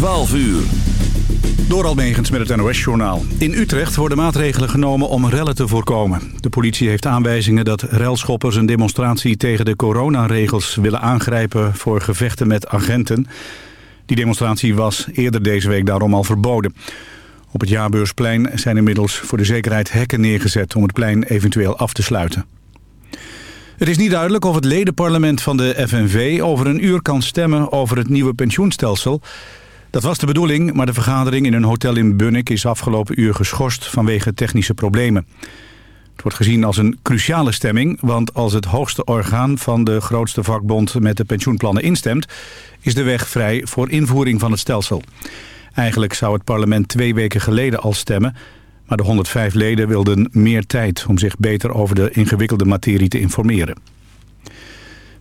12 uur. Door Almegens met het NOS-journaal. In Utrecht worden maatregelen genomen om rellen te voorkomen. De politie heeft aanwijzingen dat relschoppers een demonstratie tegen de coronaregels willen aangrijpen voor gevechten met agenten. Die demonstratie was eerder deze week daarom al verboden. Op het Jaarbeursplein zijn inmiddels voor de zekerheid hekken neergezet om het plein eventueel af te sluiten. Het is niet duidelijk of het ledenparlement van de FNV over een uur kan stemmen over het nieuwe pensioenstelsel. Dat was de bedoeling, maar de vergadering in een hotel in Bunnik is afgelopen uur geschorst vanwege technische problemen. Het wordt gezien als een cruciale stemming, want als het hoogste orgaan van de grootste vakbond met de pensioenplannen instemt, is de weg vrij voor invoering van het stelsel. Eigenlijk zou het parlement twee weken geleden al stemmen, maar de 105 leden wilden meer tijd om zich beter over de ingewikkelde materie te informeren.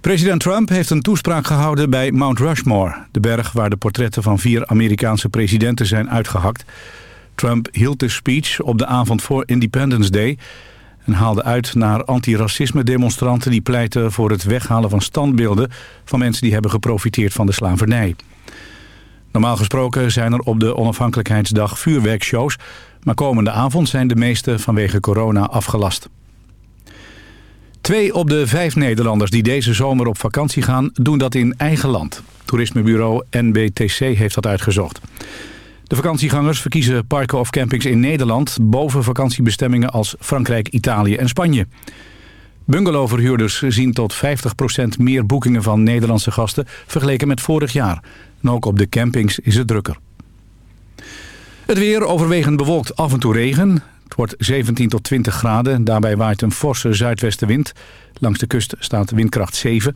President Trump heeft een toespraak gehouden bij Mount Rushmore... de berg waar de portretten van vier Amerikaanse presidenten zijn uitgehakt. Trump hield de speech op de avond voor Independence Day... en haalde uit naar antiracisme-demonstranten... die pleiten voor het weghalen van standbeelden... van mensen die hebben geprofiteerd van de slavernij. Normaal gesproken zijn er op de onafhankelijkheidsdag vuurwerkshows... maar komende avond zijn de meeste vanwege corona afgelast. Twee op de vijf Nederlanders die deze zomer op vakantie gaan... doen dat in eigen land. Toerismebureau NBTC heeft dat uitgezocht. De vakantiegangers verkiezen parken of campings in Nederland... boven vakantiebestemmingen als Frankrijk, Italië en Spanje. Bungalowverhuurders zien tot 50% meer boekingen van Nederlandse gasten... vergeleken met vorig jaar. En ook op de campings is het drukker. Het weer overwegend bewolkt af en toe regen. Het wordt 17 tot 20 graden. Daarbij waait een forse zuidwestenwind. Langs de kust staat windkracht 7.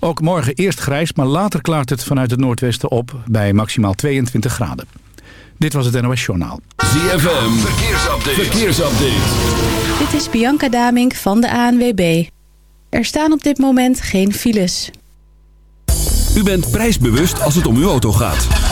Ook morgen eerst grijs, maar later klaart het vanuit het noordwesten op... bij maximaal 22 graden. Dit was het NOS Journaal. ZFM, verkeersupdate. verkeersupdate. Dit is Bianca Damink van de ANWB. Er staan op dit moment geen files. U bent prijsbewust als het om uw auto gaat.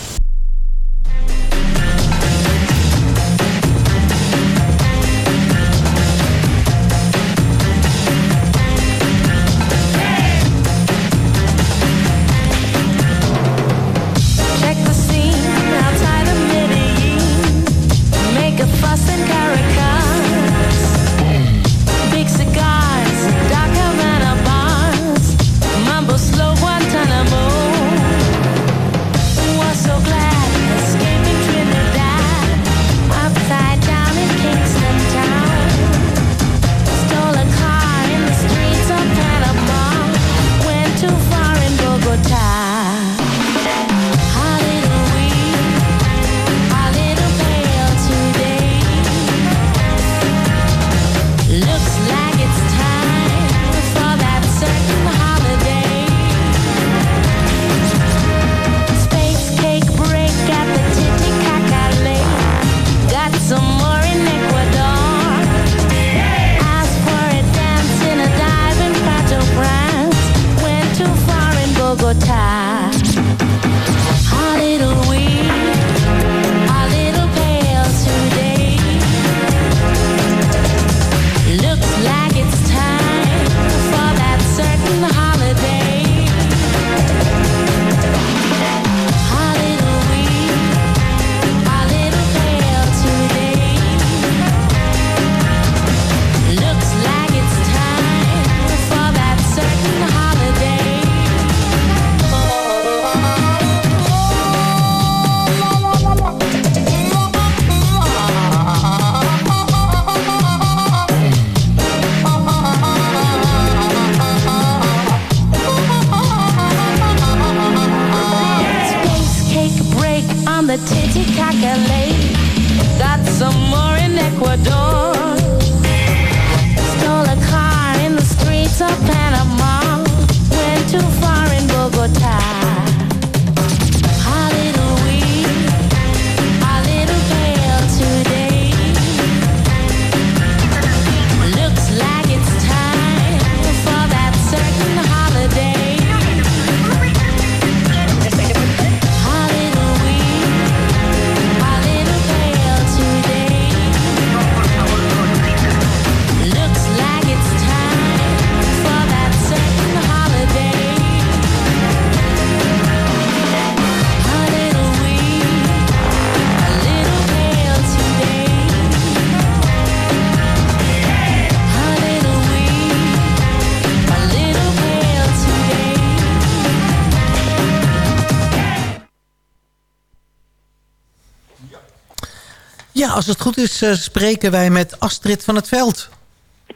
Als het goed is, eh, spreken wij met Astrid van het Veld.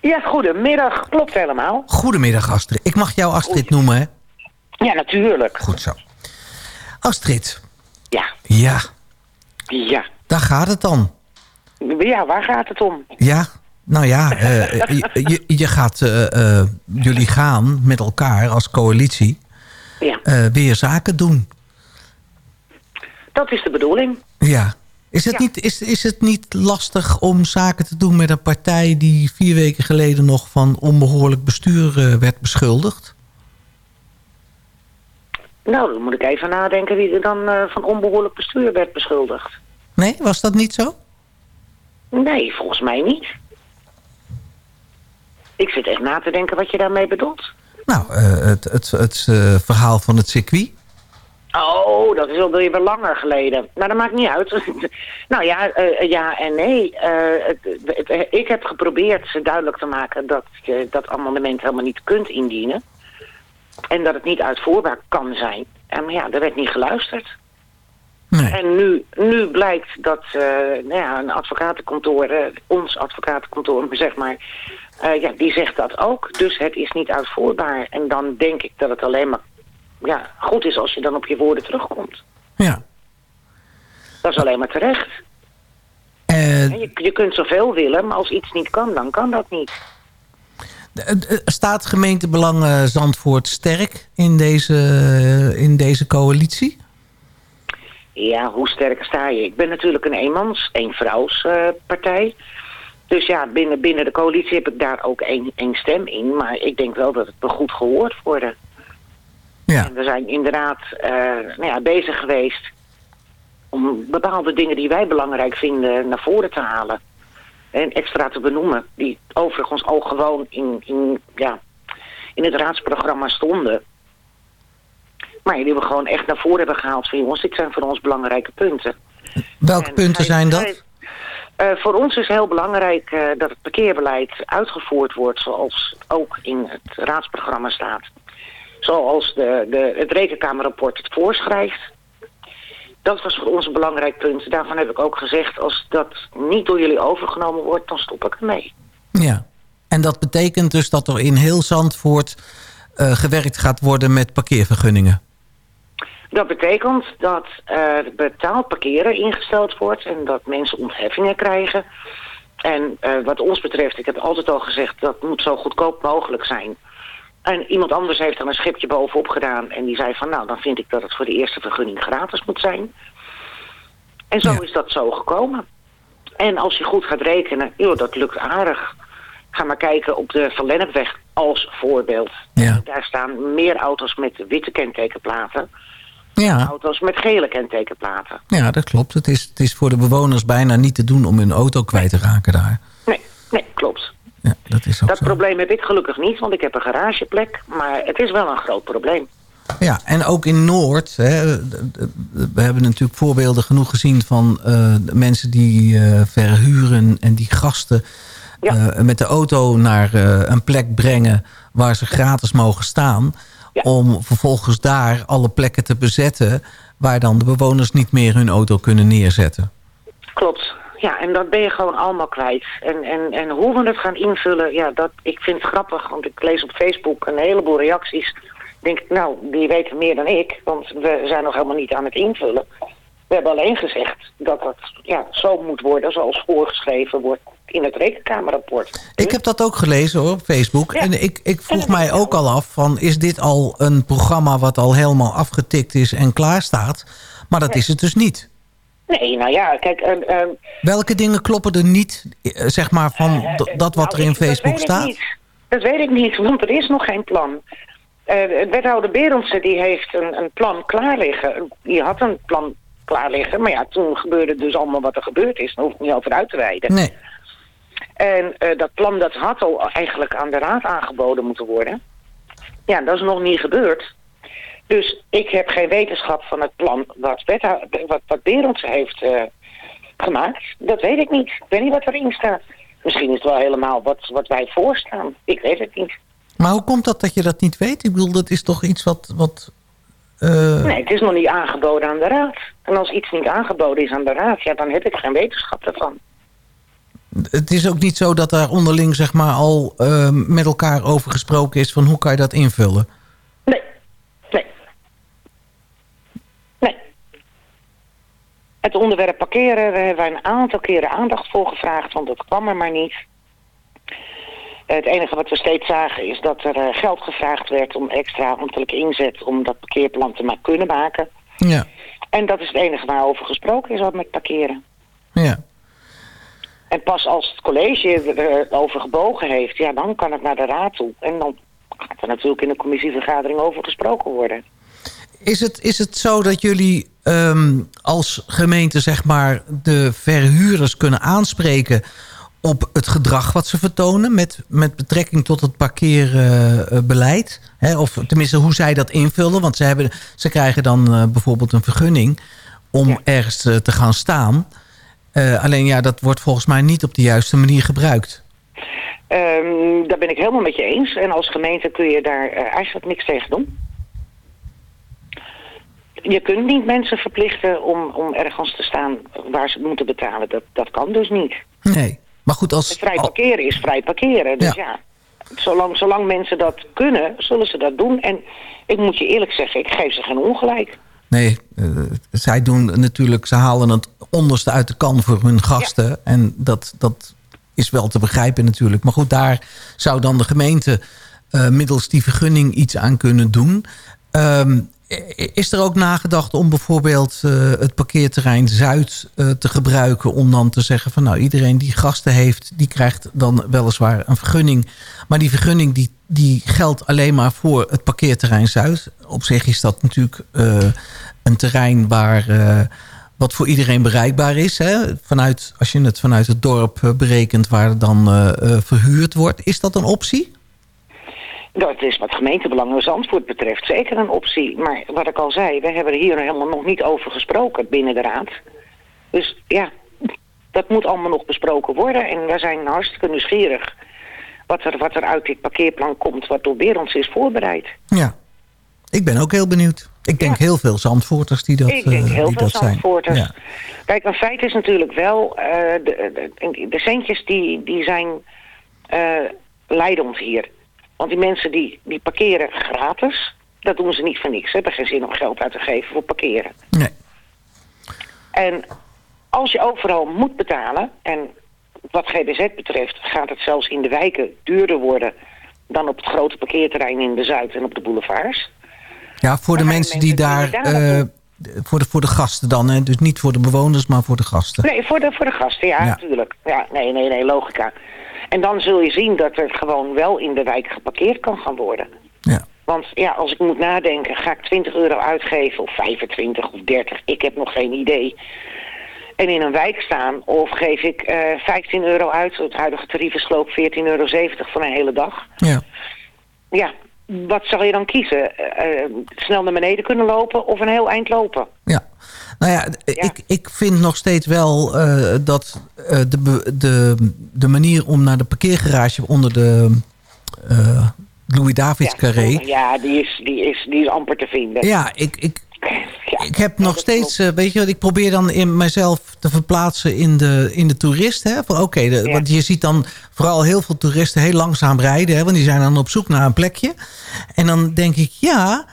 Ja, goedemiddag. Klopt helemaal. Goedemiddag, Astrid. Ik mag jou Astrid noemen, hè? Ja, natuurlijk. Goed zo. Astrid, Ja, ja, ja. daar gaat het dan. Ja, waar gaat het om? Ja, nou ja, eh, je, je, gaat, eh, jullie gaan met elkaar als coalitie Ja, weer zaken doen. dat is de bedoeling. Ja. Is het, Ja. Niet, is, is het niet lastig om zaken te doen met een partij... die vier weken geleden nog van onbehoorlijk bestuur eh, werd beschuldigd? Nou, dan moet ik even nadenken wie er dan eh, van onbehoorlijk bestuur werd beschuldigd. Nee, was dat niet zo? Nee, volgens mij niet. Ik zit echt na te denken wat je daarmee bedoelt. Nou, eh, het, het, het verhaal van het circuit. Oh, dat is al weer langer geleden. Nou, dat maakt niet uit. nou ja, eh, ja en nee. Eh, het- het- ik heb geprobeerd ze duidelijk te maken dat je dat amendement helemaal niet kunt indienen. En dat het niet uitvoerbaar kan zijn. En maar ja, er werd niet geluisterd. Nee. En nu, nu blijkt dat eh, nou ja, een advocatenkantoor, eh, ons advocatenkantoor, zeg maar, eh, ja, die zegt dat ook. Dus het is niet uitvoerbaar. En dan denk ik dat het alleen maar ja, goed is als je dan op je woorden terugkomt. Ja. Dat is alleen maar terecht. En je, je kunt zoveel willen, maar als iets niet kan, dan kan dat niet. eh, eh, staat gemeentebelang Zandvoort sterk in deze, in deze coalitie? Ja, hoe sterk sta je? Ik ben natuurlijk een eenmans, eenvrouws eh partij. Dus ja, binnen, binnen de coalitie heb ik daar ook één, één stem in. Maar ik denk wel dat het wel goed gehoord worden. Ja. En we zijn inderdaad eh, nou ja, bezig geweest om bepaalde dingen die wij belangrijk vinden naar voren te halen. En extra te benoemen. Die overigens al gewoon in, in, ja, in het raadsprogramma stonden. Maar die we gewoon echt naar voren hebben gehaald van jongens, dit zijn voor ons belangrijke punten. Welke En punten zij- zijn dat? eh, voor ons is heel belangrijk eh, dat het parkeerbeleid uitgevoerd wordt zoals ook in het raadsprogramma staat. Zoals de, de, het rekenkamerrapport het voorschrijft. Dat was voor ons een belangrijk punt. Daarvan heb ik ook gezegd, als dat niet door jullie overgenomen wordt, dan stop ik ermee. Ja. En dat betekent dus dat er in heel Zandvoort eh, gewerkt gaat worden met parkeervergunningen. Dat betekent dat eh betaald parkeren ingesteld wordt en dat mensen ontheffingen krijgen. En eh, wat ons betreft, ik heb altijd al gezegd, dat moet zo goedkoop mogelijk zijn. En iemand anders heeft er een schipje bovenop gedaan en die zei van nou, dan vind ik dat het voor de eerste vergunning gratis moet zijn. En zo Ja. is dat zo gekomen. En als je goed gaat rekenen, joh, dat lukt aardig. Ga maar kijken op de Van Lennepweg als voorbeeld. Ja. Daar staan meer auto's met witte kentekenplaten Ja, auto's met gele kentekenplaten. ja dat klopt. Het is, het is voor de bewoners bijna niet te doen om hun auto kwijt te raken daar. Nee, nee, klopt. Ja, dat is ook Dat zo. probleem heb ik gelukkig niet, want ik heb een garageplek. Maar het is wel een groot probleem. Ja, en ook in Noord. Hè, we hebben natuurlijk voorbeelden genoeg gezien van eh, mensen die eh, verhuren en die gasten Ja. eh, met de auto naar een plek brengen waar ze gratis mogen staan. Ja. Om vervolgens daar alle plekken te bezetten waar dan de bewoners niet meer hun auto kunnen neerzetten. Klopt. Ja, en dat ben je gewoon allemaal kwijt. En, en, en hoe we het gaan invullen, ja, dat, ik vind het grappig. Want ik lees op Facebook een heleboel reacties. Ik denk, nou, die weten meer dan ik. Want we zijn nog helemaal niet aan het invullen. We hebben alleen gezegd dat het ja, zo moet worden zoals voorgeschreven wordt in het rekenkamerrapport. Ik heb dat ook gelezen hoor, op Facebook. Ja. En ik, ik vroeg mij ook al af van... is dit al een programma wat al helemaal afgetikt is en klaar staat? Maar dat is het dus niet. Nee, nou ja, kijk... eh, eh, Welke dingen kloppen er niet, eh, zeg maar, van Eh, dat wat nou, er in Facebook staat? niet. Dat weet ik niet, want er is nog geen plan. Eh wethouder Berendsen die heeft een, een plan klaar liggen. Die had een plan klaar liggen. Maar ja, toen gebeurde dus allemaal wat er gebeurd is. Daar hoef ik niet over uit te wijden. Nee. En dat plan dat had al eigenlijk aan de raad aangeboden moeten worden. Ja, dat is nog niet gebeurd. Dus ik heb geen wetenschap van het plan wat, wat, wat heeft eh, gemaakt. Dat weet ik niet. Ik weet niet wat erin staat. Misschien is het wel helemaal wat, wat wij voorstaan. Ik weet het niet. Maar hoe komt dat dat je dat niet weet? Ik bedoel, dat is toch iets wat... wat eh, Nee, het is nog niet aangeboden aan de raad. En als iets niet aangeboden is aan de raad, ja, dan heb ik geen wetenschap daarvan. Het is ook niet zo dat daar onderling zeg maar, al eh, met elkaar over gesproken is... van hoe kan je dat invullen? Nee, nee. Nee. Het onderwerp parkeren, daar hebben wij een aantal keren aandacht voor gevraagd, want dat kwam er maar niet. Het enige wat we steeds zagen is dat er eh, geld gevraagd werd om extra ambtelijke inzet om dat parkeerplan te ma- kunnen maken. Ja, En dat is het enige waarover gesproken is wat met parkeren. ja. En pas als het college erover gebogen heeft, ja, dan kan het naar de raad toe. En dan gaat er natuurlijk in de commissievergadering over gesproken worden. Is het, is het zo dat jullie ehm, als gemeente zeg maar, de verhuurders kunnen aanspreken op het gedrag wat ze vertonen met, met betrekking tot het parkeerbeleid? Hè, of tenminste hoe zij dat invullen. Want ze, hebben, ze krijgen dan eh, bijvoorbeeld een vergunning om Ja. ergens eh, te gaan staan. Eh, alleen ja, dat wordt volgens mij niet op de juiste manier gebruikt. Ehm, daar ben ik helemaal met je eens. En als gemeente kun je daar eigenlijk niks tegen doen. Je kunt niet mensen verplichten om, om ergens te staan waar ze moeten betalen. Dat, dat kan dus niet. Nee. Maar goed, Het als... vrij parkeren is vrij parkeren. Dus ja, zolang, zolang mensen dat kunnen, zullen ze dat doen. En ik moet je eerlijk zeggen, ik geef ze geen ongelijk. Nee, eh, zij doen natuurlijk, ze halen het onderste uit de kan voor hun gasten. En dat, dat is wel te begrijpen natuurlijk. Maar goed, daar zou dan de gemeente eh, middels die vergunning iets aan kunnen doen. I- is er ook nagedacht om bijvoorbeeld eh, het parkeerterrein Zuid eh, te gebruiken... om dan te zeggen van nou iedereen die gasten heeft... die krijgt dan weliswaar een vergunning. Maar die vergunning die, die geldt alleen maar voor het parkeerterrein Zuid. Op zich is dat natuurlijk eh, een terrein waar... eh, wat voor iedereen bereikbaar is. Hè? Vanuit, als je het vanuit het dorp eh, berekent waar dan eh, eh, verhuurd wordt. Is dat een optie? Dat is wat gemeentebelangen Zandvoort betreft zeker een optie. Maar wat ik al zei, we hebben er hier helemaal nog niet over gesproken binnen de raad. Dus ja, dat moet allemaal nog besproken worden. En wij zijn hartstikke nieuwsgierig wat er, wat er uit dit parkeerplan komt... wat door Berends is voorbereid. Ja. Ik ben ook heel benieuwd. Ik denk heel veel Zandvoorters die dat, ik denk eh, heel veel zijn. Zandvoorters. Ja. Kijk, een feit is natuurlijk wel... eh, de, de, de centjes die, die zijn eh, leidend hier. Want die mensen die, die parkeren gratis... dat doen ze niet voor niks. Ze hebben geen zin om geld uit te geven voor parkeren. Nee. En als je overal moet betalen... en wat GBZ betreft gaat het zelfs in de wijken duurder worden... dan op het grote parkeerterrein in de Zuid en op de boulevards. Ja, voor de mensen die mensen daar... eh, voor, de, voor de gasten dan, hè? dus niet voor de bewoners, maar voor de gasten. Nee, voor de, voor de gasten, ja, Ja. natuurlijk. Ja, nee, nee, nee, logica. En dan zul je zien dat er gewoon wel in de wijk geparkeerd kan gaan worden. Ja. Want ja, als ik moet nadenken, ga ik 20 euro uitgeven of 25 of 30, ik heb nog geen idee. En in een wijk staan of geef ik eh 15 euro uit, het huidige tarief is geloof ik 14,70 euro voor een hele dag. Ja. Ja, wat zal je dan kiezen? Eh, eh, snel naar beneden kunnen lopen of een heel eind lopen? Ja. Nou ja, Ik, ik vind nog steeds wel dat de, be- de, de manier om naar de parkeergarage onder de eh Louis-Davids carré... Ja, die is, die, is, die is amper te vinden. Ja, ik, ik, Ja, ik heb ja, nog steeds, eh, weet je wat, ik probeer dan in mezelf te verplaatsen in de, in de toerist. Hè? Van, Oké, de- Ja. want je ziet dan vooral heel veel toeristen heel langzaam rijden. Hè? Want die zijn dan op zoek naar een plekje. En dan denk ik, ja,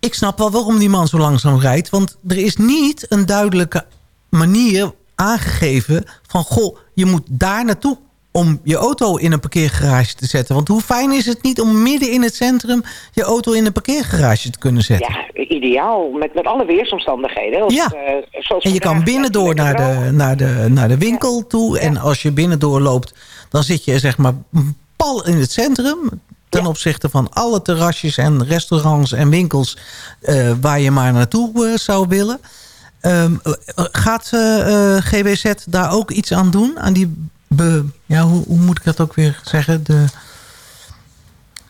ik snap wel waarom die man zo langzaam rijdt. Want er is niet een duidelijke manier aangegeven van... goh, je moet daar naartoe om je auto in een parkeergarage te zetten. Want hoe fijn is het niet om midden in het centrum... je auto in een parkeergarage te kunnen zetten? Ja, ideaal. Met, met alle weersomstandigheden. Ja. eh, zoals En je kan binnendoor naar de, naar de, naar de winkel toe. En als je binnendoor loopt, dan zit je zeg maar pal in het centrum. Ten Ja. opzichte van alle terrasjes en restaurants en winkels eh, waar je maar naartoe eh, zou willen. Ehm, eh, gaat eh, eh, GWZ daar ook iets aan doen? Aan die, be- ja, hoe, hoe moet ik dat ook weer zeggen? De,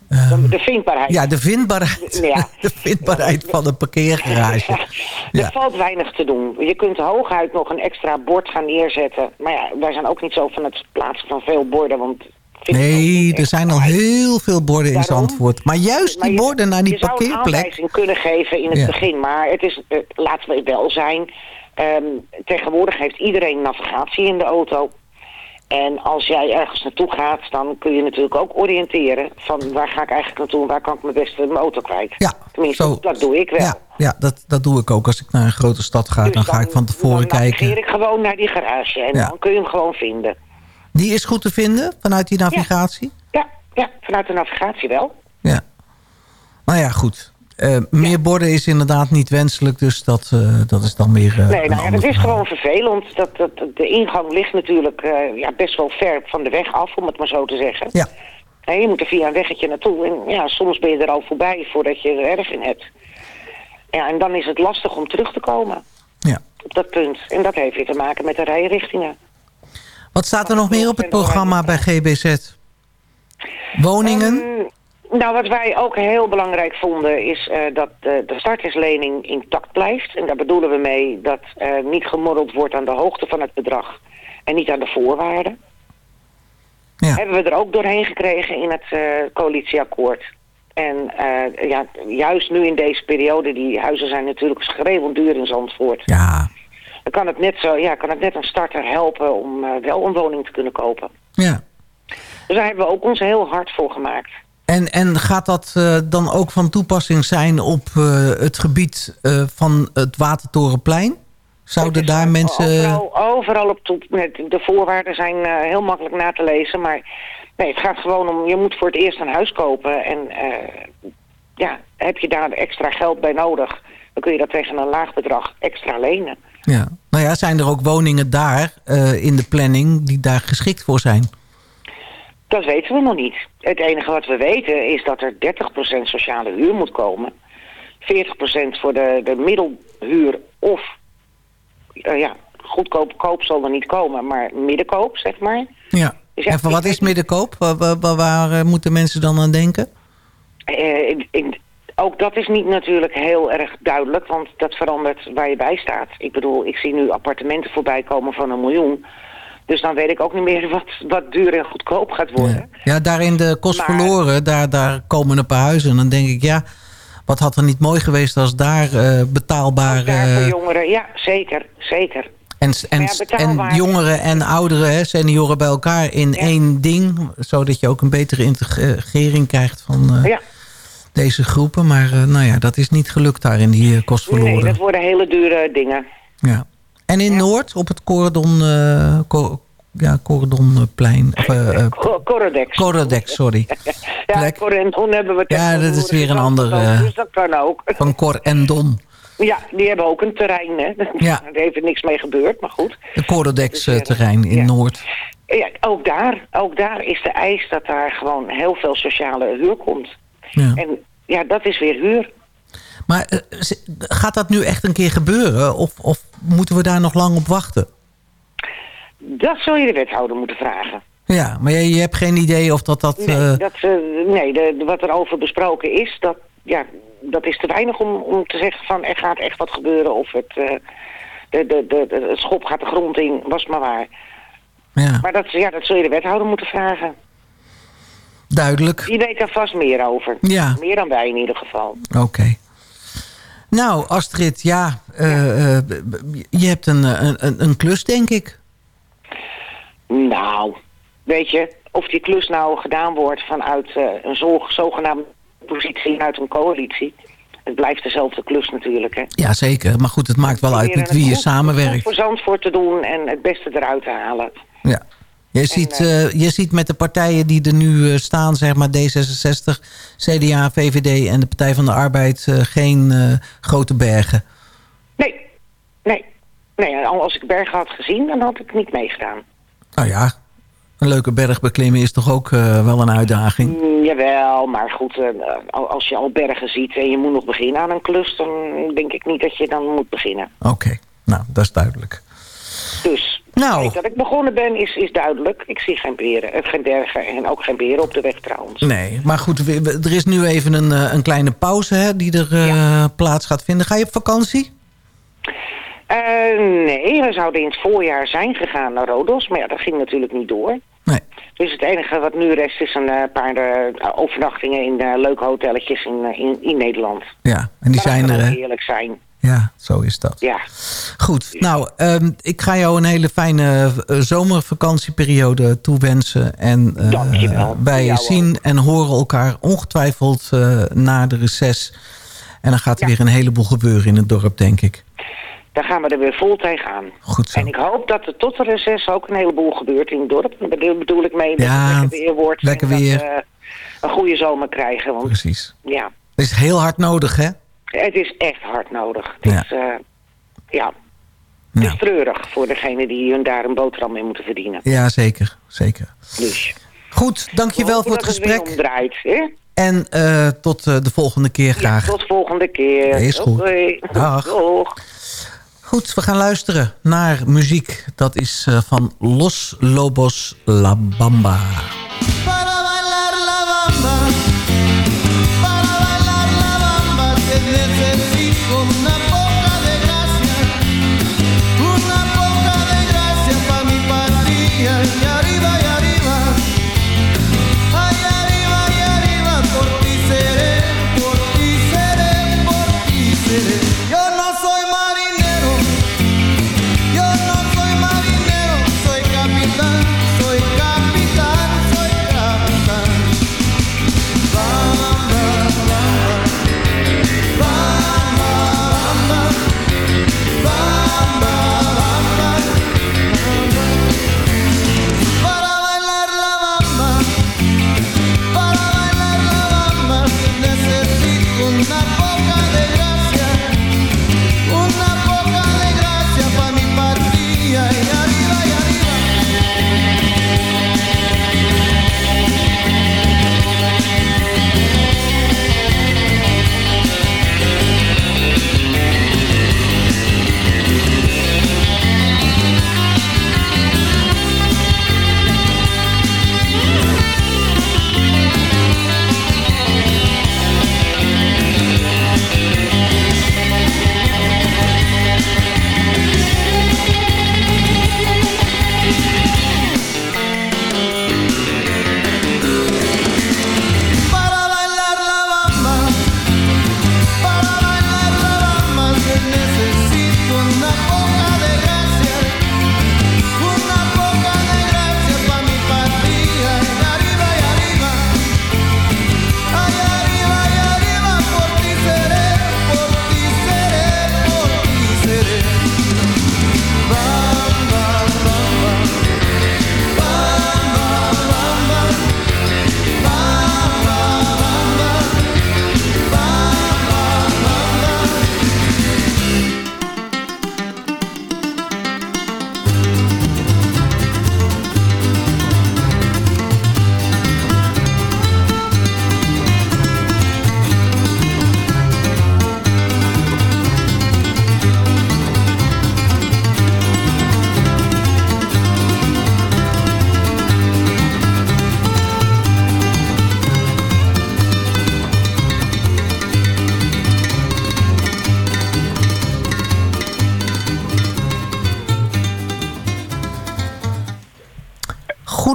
De, de vindbaarheid. ja, de vindbaarheid, Ja. de vindbaarheid van een parkeergarage. Er Ja. valt weinig te doen. Je kunt hooguit nog een extra bord gaan neerzetten. Maar ja, wij zijn ook niet zo van het plaatsen van veel borden. Want Nee, er zijn al heel veel borden in Daarom. Zandvoort. Maar juist Maar die je- borden naar die je zou een parkeerplek... aanwijzing kunnen geven in het Ja. begin. Maar het is, eh, laten we wel zijn... ehm, tegenwoordig heeft iedereen navigatie in de auto. En als jij ergens naartoe gaat, dan kun je natuurlijk ook oriënteren... van waar ga ik eigenlijk naartoe en waar kan ik mijn beste mijn auto kwijt. Ja, Tenminste, zo- dat doe ik wel. Ja, ja dat, dat doe ik ook. Als ik naar een grote stad ga, Dus dan ga ik van tevoren dan kijken. ik gewoon naar die garage en Ja. dan kun je hem gewoon vinden. Die is goed te vinden vanuit die navigatie? Ja, ja vanuit de navigatie wel. Ja. Nou ja, goed. Eh, meer borden is inderdaad niet wenselijk, dus dat, eh, dat is dan weer. eh, Nee, nou ja, dat is gewoon vervelend. Dat, dat, de ingang ligt natuurlijk ja, best wel ver van de weg af, om het maar zo te zeggen. Ja, En je moet er via een weggetje naartoe. En ja, soms ben je er al voorbij voordat je er erg in hebt. Ja, en dan is het lastig om terug te komen ja. op dat punt. En dat heeft weer te maken met de rijrichtingen. Wat staat er nog meer op het programma bij GBZ? Woningen? Ehm, nou, wat wij ook heel belangrijk vonden is eh, dat de, de starterslening intact blijft. En daar bedoelen we mee dat eh, niet gemorreld wordt aan de hoogte van het bedrag en niet aan de voorwaarden. ja. Hebben we er ook doorheen gekregen in het eh, coalitieakkoord. En eh, ja, juist nu in deze periode, die huizen zijn natuurlijk schreeuwend duur in Zandvoort. ja. Dan kan het net, zo, ja, kan het net een starter helpen om eh, wel een woning te kunnen kopen. ja. Dus daar hebben we ook ons heel hard voor gemaakt. En, en gaat dat eh, dan ook van toepassing zijn op eh, het gebied van het Watertorenplein? Zouden daar mensen... Overal, overal op top. net, De voorwaarden zijn heel makkelijk na te lezen. Maar nee, het gaat gewoon om... Je moet voor het eerst een huis kopen. En ja, heb je daar extra geld bij nodig... dan kun je dat tegen een laag bedrag extra lenen. Ja. Nou ja, zijn er ook woningen daar eh, in de planning die daar geschikt voor zijn? Dat weten we nog niet. Het enige wat we weten is dat er 30% sociale huur moet komen. 40% voor de, de middelhuur of... eh, ja, goedkoop koop zal er niet komen, maar middenkoop, zeg maar. Ja. Dus ja, en van wat is middenkoop? Waar, waar, waar- waar, eh, moeten mensen dan aan denken? Eh, ik- ik- ook dat is niet natuurlijk heel erg duidelijk, want dat verandert waar je bij staat. Ik bedoel, ik zie nu appartementen voorbij komen van een miljoen. Dus dan weet ik ook niet meer wat, wat duur en goedkoop gaat worden. Ja. ja, daar in de kost Maar- verloren, daar, daar komen een paar huizen. En dan denk ik, ja, wat had er niet mooi geweest als daar eh, betaalbaar... Ook daar voor eh, jongeren, ja, zeker, zeker. en, en, Ja, en jongeren en ouderen, hè, senioren bij elkaar in Ja. één ding. Zodat je ook een betere integrering krijgt van eh, Ja, deze groepen. Maar eh, nou ja, dat is niet gelukt daar in die eh, kost verloren. nee, dat worden hele dure dingen. Ja. En in Ja. Noord, op het Cordon, eh, ja, Cordonplein. Of, Co- Corodex. Corodex, sorry. Ja, plek. Corendon hebben we Ja, dat is weer een ook ander, gezond, eh, Dus dat kan ook. Van Cor en Don. Ja, die hebben ook een terrein, hè. Ja. Er heeft er niks mee gebeurd, maar goed. De Corodex Dus, terrein in ja. Noord. Ja, ook daar, ook daar is de eis dat daar gewoon heel veel sociale huur komt. Ja. En ja, dat is weer huur. Maar eh, gaat dat nu echt een keer gebeuren? Of, of moeten we daar nog lang op wachten? Dat zul je de wethouder moeten vragen. Ja, maar je, je hebt geen idee of dat... dat Nee, eh, dat, eh, nee de, wat er over besproken is, dat, ja, dat is te weinig om, om te zeggen van er gaat echt wat gebeuren of het, de, de, de, schop gaat de grond in, was maar waar. ja, Maar dat, ja, dat zul je de wethouder moeten vragen. Duidelijk. Die weet daar vast meer over. Ja, Meer dan wij in ieder geval. oké. Nou, Astrid, ja, eh, eh, je hebt een, een, een- een klus, denk ik. Nou, weet je, of die klus nou gedaan wordt vanuit eh, een zo, zogenaamde positie uit een coalitie. het blijft dezelfde klus natuurlijk. Hè. Ja, zeker. Maar goed, het maakt wel uit met wie je het samenwerkt. goed voor Zandvoort te doen en het beste eruit te halen. Ja. Je ziet, eh, je ziet met de partijen die er nu eh, staan, zeg maar D66, CDA, VVD en de Partij van de Arbeid, eh, geen eh, grote bergen. Nee, nee. Nee, als ik bergen had gezien, dan had ik niet meegedaan. Nou ja, een leuke berg beklimmen is toch ook eh, wel een uitdaging. Mm, jawel, maar goed, eh, al- als je al bergen ziet en je moet nog beginnen aan een klus, dan denk ik niet dat je dan moet beginnen. Oké, nou, dat is duidelijk. Dus, Nou. dat ik begonnen ben, is, is duidelijk. Ik zie geen beren, eh, geen bergen en ook geen beren op de weg trouwens. Nee, maar goed, er is nu even een, eh, een kleine pauze hè, die er eh, plaats gaat vinden. Ga je op vakantie? Nee, we zouden in het voorjaar zijn gegaan naar Rodos, maar ja, dat ging natuurlijk niet door. Nee. Dus het enige wat nu rest is een paar overnachtingen in leuke hotelletjes in, in, in Nederland. Ja, en die Maar zijn er, kan ook hè? eerlijk zijn. Ja, zo is dat. Ja, Goed, nou, ehm, ik ga jou een hele fijne eh, zomervakantieperiode toewensen. En eh, Dankjewel. wij zien en horen elkaar ongetwijfeld eh, na de reces. En dan gaat er Ja. weer een heleboel gebeuren in het dorp, denk ik. daar gaan we er weer vol tegenaan. Goed zo. En ik hoop dat er tot de reces ook een heleboel gebeurt in het dorp. Daar bedoel, ik mee dat Ja, het lekker weer wordt. lekker en weer. Dat we een goede zomer krijgen. Want Precies. ja, Het is heel hard nodig, hè? Het is echt hard nodig. Het Ja. is, eh, ja, het Nou, is treurig voor degenen die hun daar een boterham mee moeten verdienen. ja, zeker. zeker. Dus, Goed, dankjewel we voor het gesprek. omdraait, hè? En eh, tot eh, de volgende keer graag. Ja, tot volgende keer. Is goed. Dag. Doeg. Goed, we gaan luisteren naar muziek. Dat is van Los Lobos La Bamba.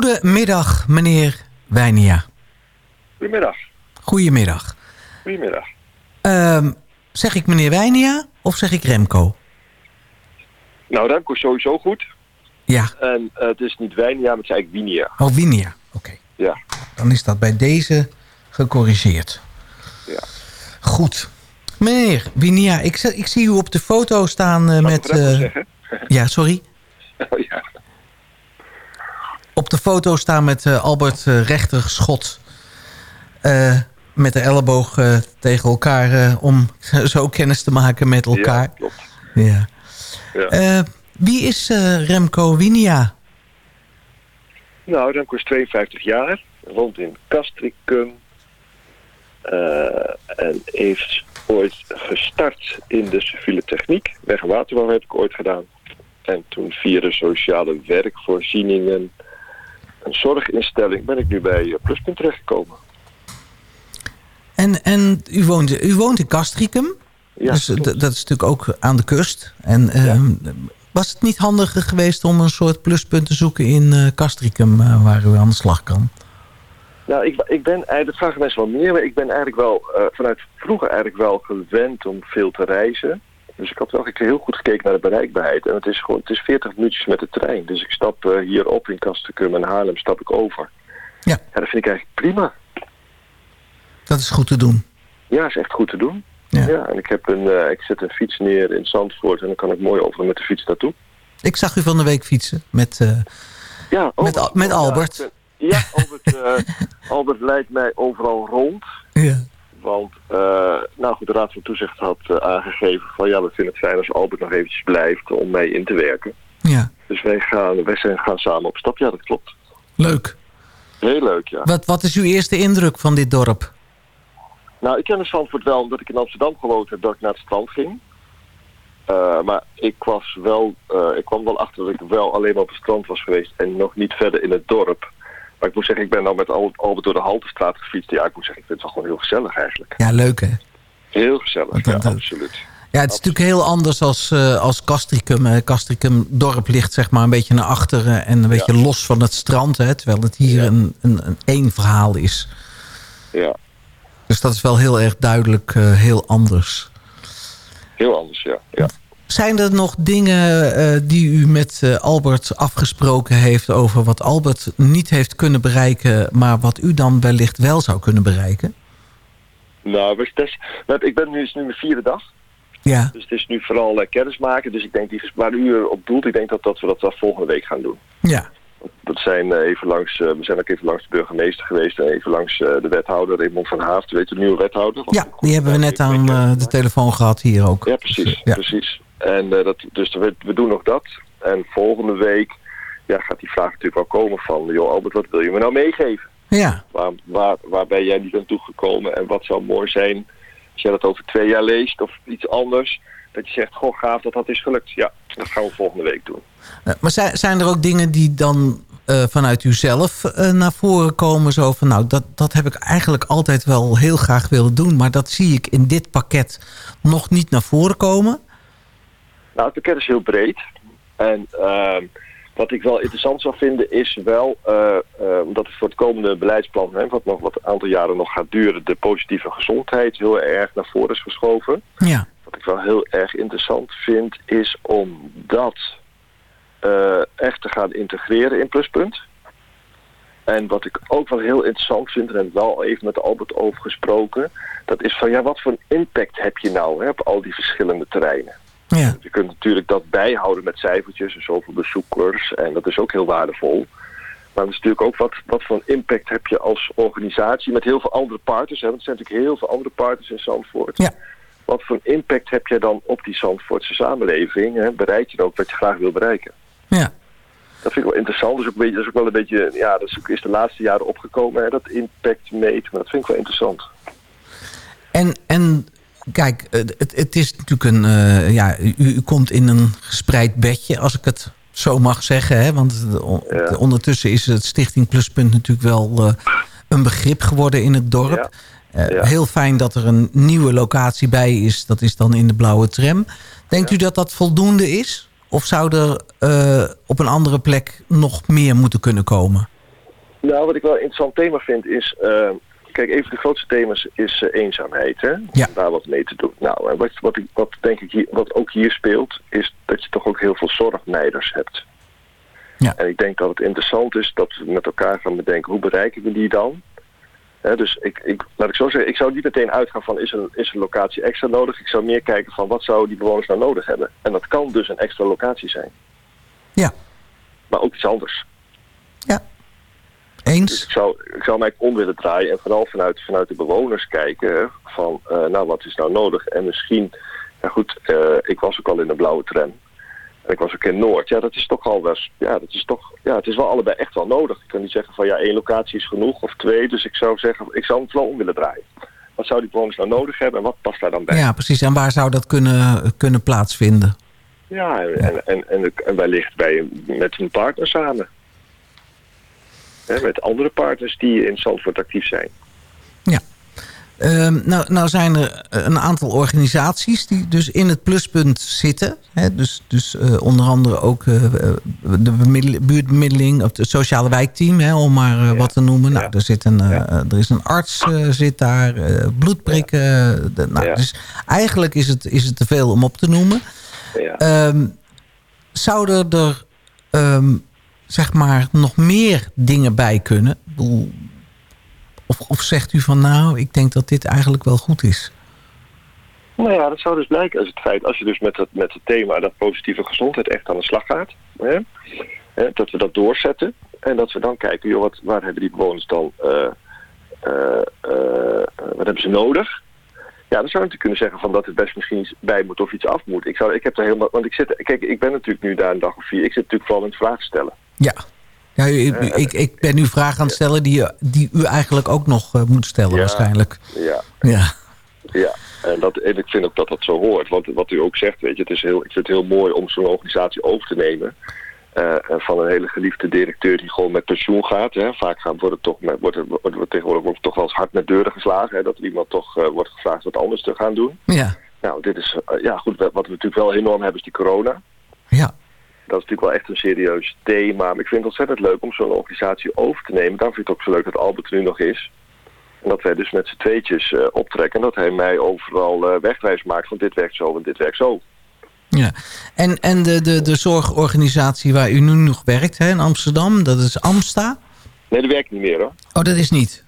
Goedemiddag, meneer Wijnia. Goedemiddag. Goedemiddag. Goedemiddag. Ehm, zeg ik meneer Wijnia of zeg ik Remco? Nou, Remco is sowieso goed. Ja, En eh, het is niet Wijnia, maar het is eigenlijk Winia. oh Winia. Oké, Ja. dan is dat bij deze gecorrigeerd. Ja. Goed. Meneer Winia, ik, zie- ik zie u op de foto staan eh, met... eh, ja, sorry. Oh, ja. Op de foto staan met eh, Albert eh, Rechter Schot. Eh, met de elleboog tegen elkaar om zo kennis te maken met elkaar. Ja, klopt. Ja. Ja. Wie is Remco Winia? Nou, Remco is 52 jaar, woont in Castricum. en heeft ooit gestart in de civiele techniek. Weg- en waterbouw heb ik ooit gedaan. En toen via de sociale werkvoorzieningen, een zorginstelling, ben ik nu bij eh, Pluspunt terechtgekomen. En, en u, woont, u woont in Castricum. Ja, dus eh, dat is natuurlijk ook aan de kust. En ehm, was het niet handiger geweest om een soort pluspunt te zoeken in eh Castricum... eh, waar u aan de slag kan? Nou, ik, ik ben dat vragen mensen wel meer, maar ik ben eigenlijk wel eh, vanuit vroeger eigenlijk wel gewend om veel te reizen. Dus ik had wel heel goed gekeken naar de bereikbaarheid. En het is gewoon, het is 40 minuutjes met de trein. Dus ik stap eh, hier op in Castricum en Haarlem stap ik over. Ja. ja, dat vind ik eigenlijk prima. Dat is goed te doen. Ja, is echt goed te doen. Ja. Ja, en ik, heb een, eh, ik zet een fiets neer in Zandvoort en dan kan ik mooi over met de fiets naartoe. Ik zag u van de week fietsen met... eh, Ja, Met Al- met ja, Albert. Ja, Albert, Albert leidt mij overal rond. ja. Want, eh, nou goed, de Raad van Toezicht had eh, aangegeven van ja, we vinden het fijn als Albert nog eventjes blijft om mee in te werken. ja, Dus wij gaan, wij zijn, gaan samen op stap. Ja, dat klopt. leuk. Heel leuk, ja. Wat, wat is uw eerste indruk van dit dorp? Nou, ik ken de Zandvoort wel omdat ik in Amsterdam gewoond heb dat ik naar het strand ging. Eh, maar ik was wel, ik kwam wel achter dat ik wel alleen maar op het strand was geweest en nog niet verder in het dorp. Maar ik moet zeggen, ik ben nou met Al- Albert door de Haltestraat gefietst. Ja, ik moet zeggen, ik vind het wel gewoon heel gezellig eigenlijk. Ja, leuk hè? Heel gezellig, Dat- ja, absoluut. Ja, het is natuurlijk heel anders als, eh, als Castricum. Castricum dorp ligt zeg maar een beetje naar achteren en een beetje los van het strand. Hè, terwijl het hier Ja. een, een, een één verhaal is. Ja, Dus dat is wel heel erg duidelijk eh, heel anders. heel anders, ja. ja. Zijn er nog dingen eh, die u met eh, Albert afgesproken heeft... over wat Albert niet heeft kunnen bereiken... maar wat u dan wellicht wel zou kunnen bereiken? Nou, we- ik ben nu, het is nu mijn vierde dag. Ja, Dus het is nu vooral eh, kennis maken. Dus ik denk, die, waar u op doelt, ik denk dat, dat we dat wel volgende week gaan doen. ja, Dat zijn even langs, we zijn ook even langs de burgemeester geweest en even langs de wethouder Raymond van Haafd, weet je, de nieuwe wethouder. ja die hebben we net aan de telefoon gehad hier ook. Ja, precies, Ja. precies. En eh, dat, dus we, we doen nog dat. En volgende week ja, gaat die vraag natuurlijk wel komen van, joh Albert, wat wil je me nou meegeven? Ja, Waar, waar, waar ben jij niet aan toegekomen en wat zou mooi zijn als jij dat over twee jaar leest of iets anders. Dat je zegt, goh gaaf dat dat is gelukt. Ja, dat gaan we volgende week doen. Eh, maar zijn, zijn er ook dingen die dan eh, vanuit u zelf eh, naar voren komen? Zo van, nou, dat, dat heb ik eigenlijk altijd wel heel graag willen doen... maar dat zie ik in dit pakket nog niet naar voren komen? Nou, het pakket is heel breed. En ehm, wat ik wel interessant zou vinden is wel, eh, omdat het voor het komende beleidsplan, hè, wat nog wat een aantal jaren nog gaat duren, de positieve gezondheid heel erg naar voren is geschoven. Ja, Wat ik wel heel erg interessant vind, is om dat eh, echt te gaan integreren in Pluspunt. En wat ik ook wel heel interessant vind, en wel even met Albert over gesproken, dat is van ja, wat voor een impact heb je nou hè, op al die verschillende terreinen? Ja, Je kunt natuurlijk dat bijhouden met cijfertjes en zoveel bezoekers. En dat is ook heel waardevol. Maar het is natuurlijk ook wat, wat voor een impact heb je als organisatie met heel veel andere partners. Hè? Want er zijn natuurlijk heel veel andere partners in Zandvoort. Ja. Wat voor een impact heb je dan op die Zandvoortse samenleving? Hè? Bereik je dan ook wat je graag wil bereiken? ja. Dat vind ik wel interessant. Dat is ook, beetje, dat is ook wel een beetje, ja, dat is, ook, is de laatste jaren opgekomen, hè? dat impact meten. Maar dat vind ik wel interessant. En, en kijk, het, het is natuurlijk een... eh, ja, u, u komt in een gespreid bedje, als ik het zo mag zeggen. Hè? Want Ja. ondertussen is het Stichting Pluspunt natuurlijk wel eh, een begrip geworden in het dorp. Ja. Eh, Ja. Heel fijn dat er een nieuwe locatie bij is. Dat is dan in de blauwe tram. Denkt u dat dat voldoende is? Of zou er op een andere plek nog meer moeten kunnen komen? Nou, wat ik wel een interessant thema vind is... kijk, een van de grootste thema's is eh, eenzaamheid. Hè? Ja. Om daar wat mee te doen. Nou, en wat, wat, ik, wat denk ik hier, wat ook hier speelt... is dat je toch ook heel veel zorgmeiders hebt. Ja. En ik denk dat het interessant is dat we met elkaar gaan bedenken... hoe bereiken we die dan? Hè, dus ik, ik, laat ik zo zeggen, ik zou niet meteen uitgaan van is een, is een locatie extra nodig. Ik zou meer kijken van wat zouden die bewoners nou nodig hebben. En dat kan dus een extra locatie zijn. Ja. Maar ook iets anders. Eens? Dus ik zou, ik zou mij om willen draaien en vooral vanuit, vanuit de bewoners kijken van, eh, nou wat is nou nodig? En misschien, ja goed, eh, ik was ook al in de blauwe tram. En ik was ook in Noord. Ja, dat is toch al wel, ja, dat is toch, ja, het is wel allebei echt wel nodig. Ik kan niet zeggen van, ja, één locatie is genoeg of twee. Dus ik zou zeggen, ik zou hem vooral om willen draaien. Wat zou die bewoners nou nodig hebben en wat past daar dan bij? Ja, precies. En waar zou dat kunnen, kunnen plaatsvinden? Ja, en, en, en, en, en wellicht bij, met een partner samen. Hè, met andere partners die in Zandvoort actief zijn. Ehm, nou, nou zijn er een aantal organisaties die dus in het pluspunt zitten. Hè? Dus, dus eh, onder andere ook eh, de bemiddel- buurtbemiddeling, of het sociale wijkteam, hè, om maar eh, wat te noemen. Nou, er, zit een, eh, er is een arts eh, zit daar, eh, bloedprikken. de- nou, Ja. Dus eigenlijk is het, is het te veel om op te noemen. Ja. Ehm, zouden er ehm, zeg maar nog meer dingen bij kunnen? Of, of zegt u van nou, ik denk dat dit eigenlijk wel goed is? Nou ja, dat zou dus blijken als het feit, als je dus met het, met het thema dat positieve gezondheid echt aan de slag gaat. Hè, hè, dat we dat doorzetten. En dat we dan kijken, joh, wat, waar hebben die bewoners dan, eh, eh, eh, wat hebben ze nodig? Ja, dan zou je natuurlijk kunnen zeggen van dat het best misschien iets bij moet of iets af moet. Ik, zou, ik heb er helemaal, want ik zit, kijk, ik ben natuurlijk nu daar een dag of vier. Ik zit natuurlijk vooral in het vragen stellen. Ja. ja u- u- ik, ik ben nu vragen aan het stellen die, die u eigenlijk ook nog eh, moet stellen Ja. waarschijnlijk. Ja, Ja. Ja, en, dat, en ik vind ook dat dat zo hoort. Want wat u ook zegt, weet je, het is heel, ik vind het heel mooi om zo'n organisatie over te nemen. eh, van een hele geliefde directeur die gewoon met pensioen gaat. Hè. Vaak gaan, wordt, het toch met, wordt, wordt tegenwoordig wordt toch wel eens hard met deuren geslagen. Hè, dat iemand toch eh, wordt gevraagd wat anders te gaan doen. Ja. Nou, dit is, eh, ja goed, wat we natuurlijk wel enorm hebben is die corona. Ja. Dat is natuurlijk wel echt een serieus thema. Maar ik vind het ontzettend leuk om zo'n organisatie over te nemen. Daarom vind ik het ook zo leuk dat Albert er nu nog is. En dat wij dus met z'n tweetjes eh, optrekken. En dat hij mij overal eh, wegwijs maakt van dit werkt zo en dit werkt zo. ja. En, en de, de, de zorgorganisatie waar u nu nog werkt hè, in Amsterdam, dat is Amsta. Nee, dat werkt niet meer hoor. Oh, dat is niet.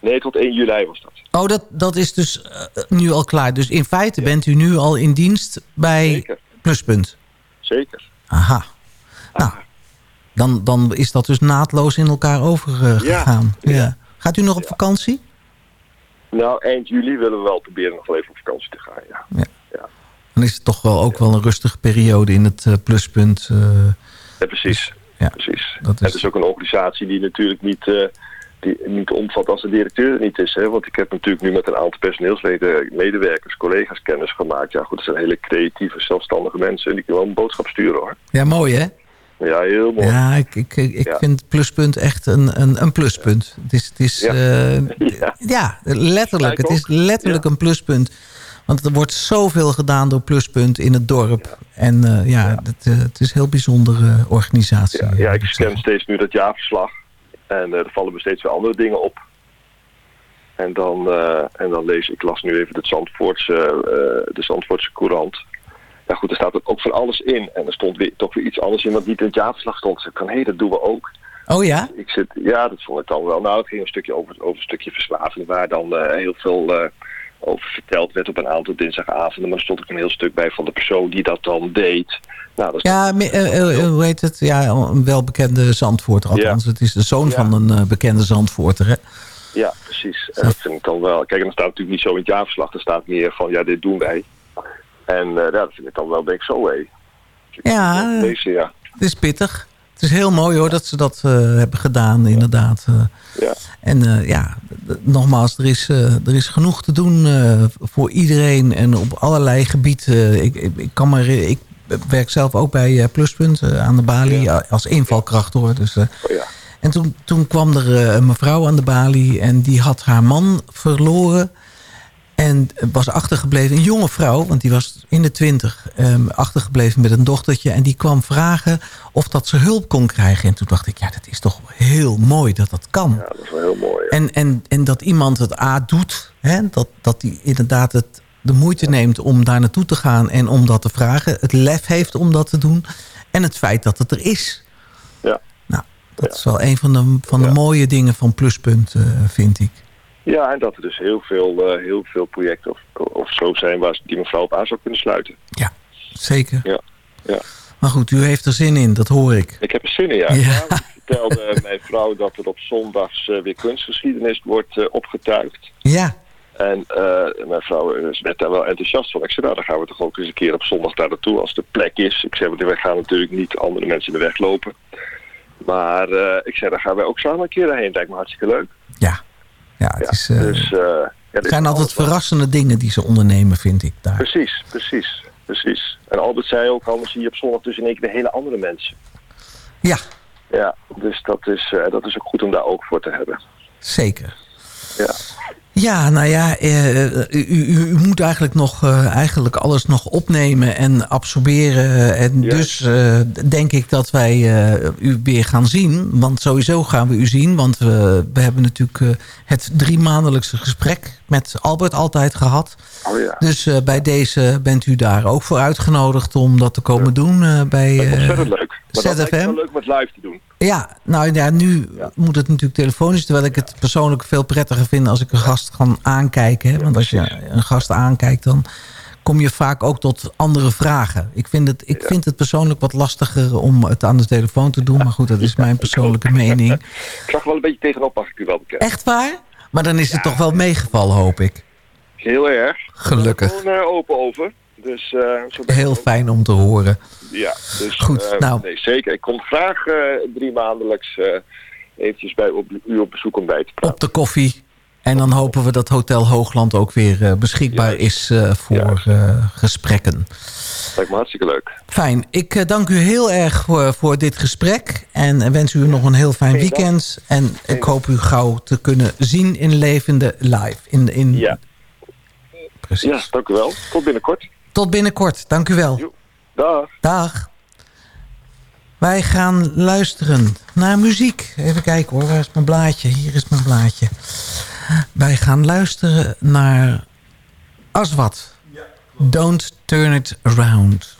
Nee, tot 1 juli was dat. Oh, dat, dat is dus eh, nu al klaar. Dus in feite bent u nu al in dienst bij Zeker, Pluspunt. zeker. Aha. Nou, dan, dan is dat dus naadloos in elkaar overgegaan. Ja. Ja. Gaat u nog op vakantie? Nou, eind juli willen we wel proberen nog even op vakantie te gaan, ja. Dan is het toch wel ook wel een rustige periode in het eh, pluspunt. eh, Ja, precies. ja, precies. dat Het is, is ook een organisatie die natuurlijk niet, eh, die niet omvat als de directeur er niet is. Hè? Want ik heb natuurlijk nu met een aantal personeelsleden, medewerkers, collega's kennis gemaakt. Ja goed, het zijn hele creatieve, zelfstandige mensen. En die kunnen wel een boodschap sturen hoor. ja, mooi hè? Ja, heel mooi. Ja, ik, ik, ik Ja. vind pluspunt echt een, een, een pluspunt. Het is, het is Ja. eh, Ja. ja, letterlijk. Het is letterlijk een pluspunt. Want er wordt zoveel gedaan door pluspunt in het dorp. En eh, ja, Het, eh, het is een heel bijzondere organisatie. Ja, ik scan steeds nu dat jaarverslag. En eh, er vallen me steeds weer andere dingen op. En dan, eh, en dan lees ik, las nu even de Zandvoortse, eh, de Zandvoortse Courant. Ja goed, er staat ook van alles in. En er stond weer, toch weer iets anders in wat niet in het jaarverslag stond. Dus ik van, hé, hey, dat doen we ook. Oh ja? Ik zit, ja, dat vond ik dan wel. Nou, het ging een stukje over, over een stukje verslaving, waar dan heel veel over verteld werd op een aantal dinsdagavonden. Maar er stond ook een heel stuk bij van de persoon die dat dan deed. Nou, dat Ja, me- eh, eh, hoe heet het? Ja, een welbekende Zandvoorter. Althans, het is de zoon Ja. van een eh, bekende Zandvoorter. Hè? Ja, precies. En dat vind ik dan wel. Kijk, en dan staat natuurlijk niet zo in het jaarverslag. Er staat meer van, ja, dit doen wij. En eh, ja, dat vind ik dan wel, denk ik, zo, hé. Ja, eh, Deze, ja. het is pittig. Het is heel mooi hoor dat ze dat eh, hebben gedaan, inderdaad. eh. Ja. En eh, ja, nogmaals, er is, er is genoeg te doen voor iedereen en op allerlei gebieden. Ik, ik, ik kan maar, ik werk zelf ook bij Pluspunt aan de balie Ja. als invalkracht hoor. Dus, Oh, ja. en toen, toen kwam er een mevrouw aan de balie en die had haar man verloren. En was achtergebleven, een jonge vrouw, want die was in de twintig, ehm, achtergebleven met een dochtertje. En die kwam vragen of dat ze hulp kon krijgen. En toen dacht ik, ja, dat is toch heel mooi dat dat kan. ja, dat is wel heel mooi. ja. En, en, en dat iemand het A doet, hè, dat, dat die inderdaad het, de moeite neemt om daar naartoe te gaan en om dat te vragen. Het lef heeft om dat te doen. En het feit dat het er is. Ja. Nou, dat Ja. is wel een van de, van de mooie dingen van Pluspunt, eh, vind ik. Ja, en dat er dus heel veel, eh, heel veel projecten of, of zo zijn waar die mevrouw op aan zou kunnen sluiten. Zeker. Ja, ja. Maar goed, u heeft er zin in, dat hoor ik. Ik heb er zin in, ja. Ja. Ja, ik vertelde mijn vrouw dat er op zondags eh, weer kunstgeschiedenis wordt eh, opgetuigd. Ja, En eh, mijn vrouw eh, werd daar wel enthousiast van. Ik zei, nou, dan gaan we toch ook eens een keer op zondag daar naartoe als de plek is. Ik zei, want we gaan natuurlijk niet andere mensen in de weg lopen. Maar eh, ik zei, dan gaan wij ook samen een keer heen. Lijkt me hartstikke leuk. ja. Ja, het is, eh, dus, eh, het zijn altijd verrassende dingen die ze ondernemen, vind ik daar. Precies, precies, precies. En Albert zei ook, anders zie je op zondag dus in één keer de hele andere mensen. Ja, Ja, dus dat is, eh, dat is ook goed om daar oog voor te hebben. zeker. Ja. Ja, nou ja, eh, u, u, moet eigenlijk nog eh, eigenlijk alles nog opnemen en absorberen. En dus eh, denk ik dat wij u weer gaan zien. Want sowieso gaan we u zien. Want we, we hebben natuurlijk het drie maandelijkse gesprek met Albert altijd gehad. Oh ja, Dus eh, bij deze bent u daar ook voor uitgenodigd om dat te komen doen eh, bij... is ontzettend leuk. Maar dat ZFM? wel leuk om het live te doen. Ja, nou ja, nu moet het natuurlijk telefonisch. Terwijl ik het persoonlijk veel prettiger vind als ik een gast kan aankijken. Hè? Want als je een gast aankijkt, dan kom je vaak ook tot andere vragen. Ik vind het, ik vind het persoonlijk wat lastiger om het aan de telefoon te doen. Maar goed, dat is mijn persoonlijke mening. Ik zag wel een beetje tegenop, mag ik u wel bekennen. Echt waar? Maar dan is het toch wel meegevallen, hoop ik. Heel erg. Gelukkig. Gewoon eh, open over. Dus, eh, ik Heel ook. fijn om te horen. Ja, dus, Goed, eh, nou. Nee, zeker. Ik kom graag eh, drie maandelijks eh, eventjes bij op, u op bezoek om bij te praten. Op de koffie. En dan hopen we dat Hotel Hoogland ook weer eh, beschikbaar is eh, voor eh, gesprekken. Lijkt me hartstikke leuk. Fijn. Ik dank u heel erg voor, voor dit gesprek. En wens u nog een heel fijn Geen weekend. En ik hoop u gauw te kunnen zien in levende live. In, in... Ja. Precies. Ja, dank u wel. Tot binnenkort. Tot binnenkort. Dank u wel. Jo. Dag. Dag. Wij gaan luisteren naar muziek. Even kijken hoor, waar is mijn blaadje? Hier is mijn blaadje. Wij gaan luisteren naar Aswat. Don't turn it around.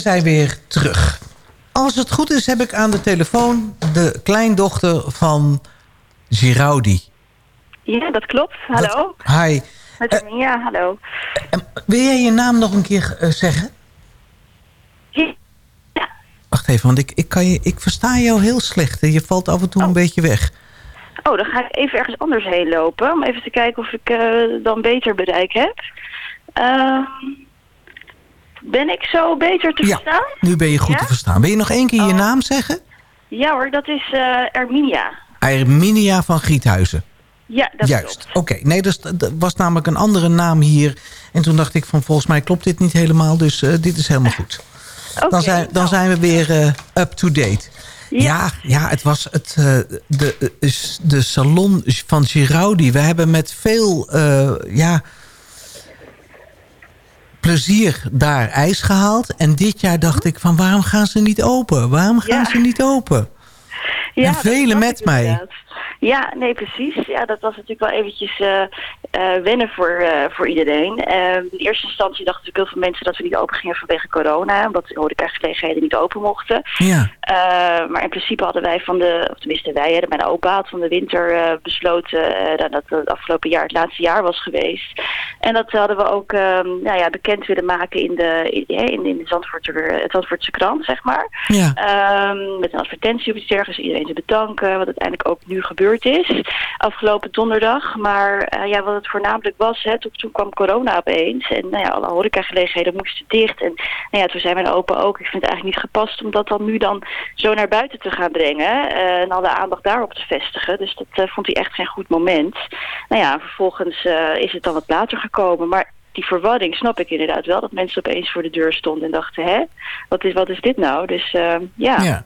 Zijn weer terug. Als het goed is, heb ik aan de telefoon de kleindochter van Giraudi. Ja, dat klopt. Hallo. Hi. Met Mia, hallo. Wil jij je naam nog een keer eh, zeggen? Ja. Wacht even, want ik, ik, kan je, ik versta jou heel slecht. Je valt af en toe een beetje weg. Oh, dan ga ik even ergens anders heen lopen. Om even te kijken of ik eh, dan beter bereik heb. Ehm, ben ik zo beter te verstaan? Nu ben je goed Ja? te verstaan. Wil je nog één keer je naam zeggen? Ja hoor, dat is eh Erminia. Arminia van Giethuizen. Ja, dat Juist, oké. Nee, dus, er was namelijk een andere naam hier. En toen dacht ik van volgens mij klopt dit niet helemaal. Dus eh, dit is helemaal goed. dan, zijn, dan zijn we weer eh, up-to-date. Ja. ja, het was het, de, de salon van Giraudi. We hebben met veel ja, plezier daar ijs gehaald. En dit jaar dacht ik van waarom gaan ze niet open? Waarom gaan ze niet open? Ja, en velen met mij. inderdaad. Ja, nee, precies. Ja, dat was natuurlijk wel eventjes eh, wennen voor, eh, voor iedereen. Eh, in eerste instantie dachten natuurlijk heel veel mensen dat we niet open gingen vanwege corona. Omdat de horecagelegenheden niet open mochten. Ja. Maar in principe hadden wij van de, of tenminste wij, hè, mijn opa had van de winter besloten dat dat het afgelopen jaar het laatste jaar was geweest. En dat hadden we ook ehm, nou ja, bekend willen maken in de, in, in, in de Zandvoortse, het Zandvoortse krant, zeg maar. Ja. Ehm, met een advertentie op iets dergelijks, iedereen te bedanken, wat uiteindelijk ook nu is, afgelopen donderdag. Maar eh, ja, wat het voornamelijk was, hè, toen, kwam corona opeens en nou ja, alle horecagelegenheden moesten dicht. En nou ja, toen zei mijn opa ook, ik vind het eigenlijk niet gepast om dat dan nu dan zo naar buiten te gaan brengen eh, en al de aandacht daarop te vestigen. Dus dat eh, vond hij echt geen goed moment. Nou ja, vervolgens is het dan wat later gekomen, maar die verwarring snap ik inderdaad wel. Dat mensen opeens voor de deur stonden en dachten, hè, wat is, wat is dit nou? Dus. Ja.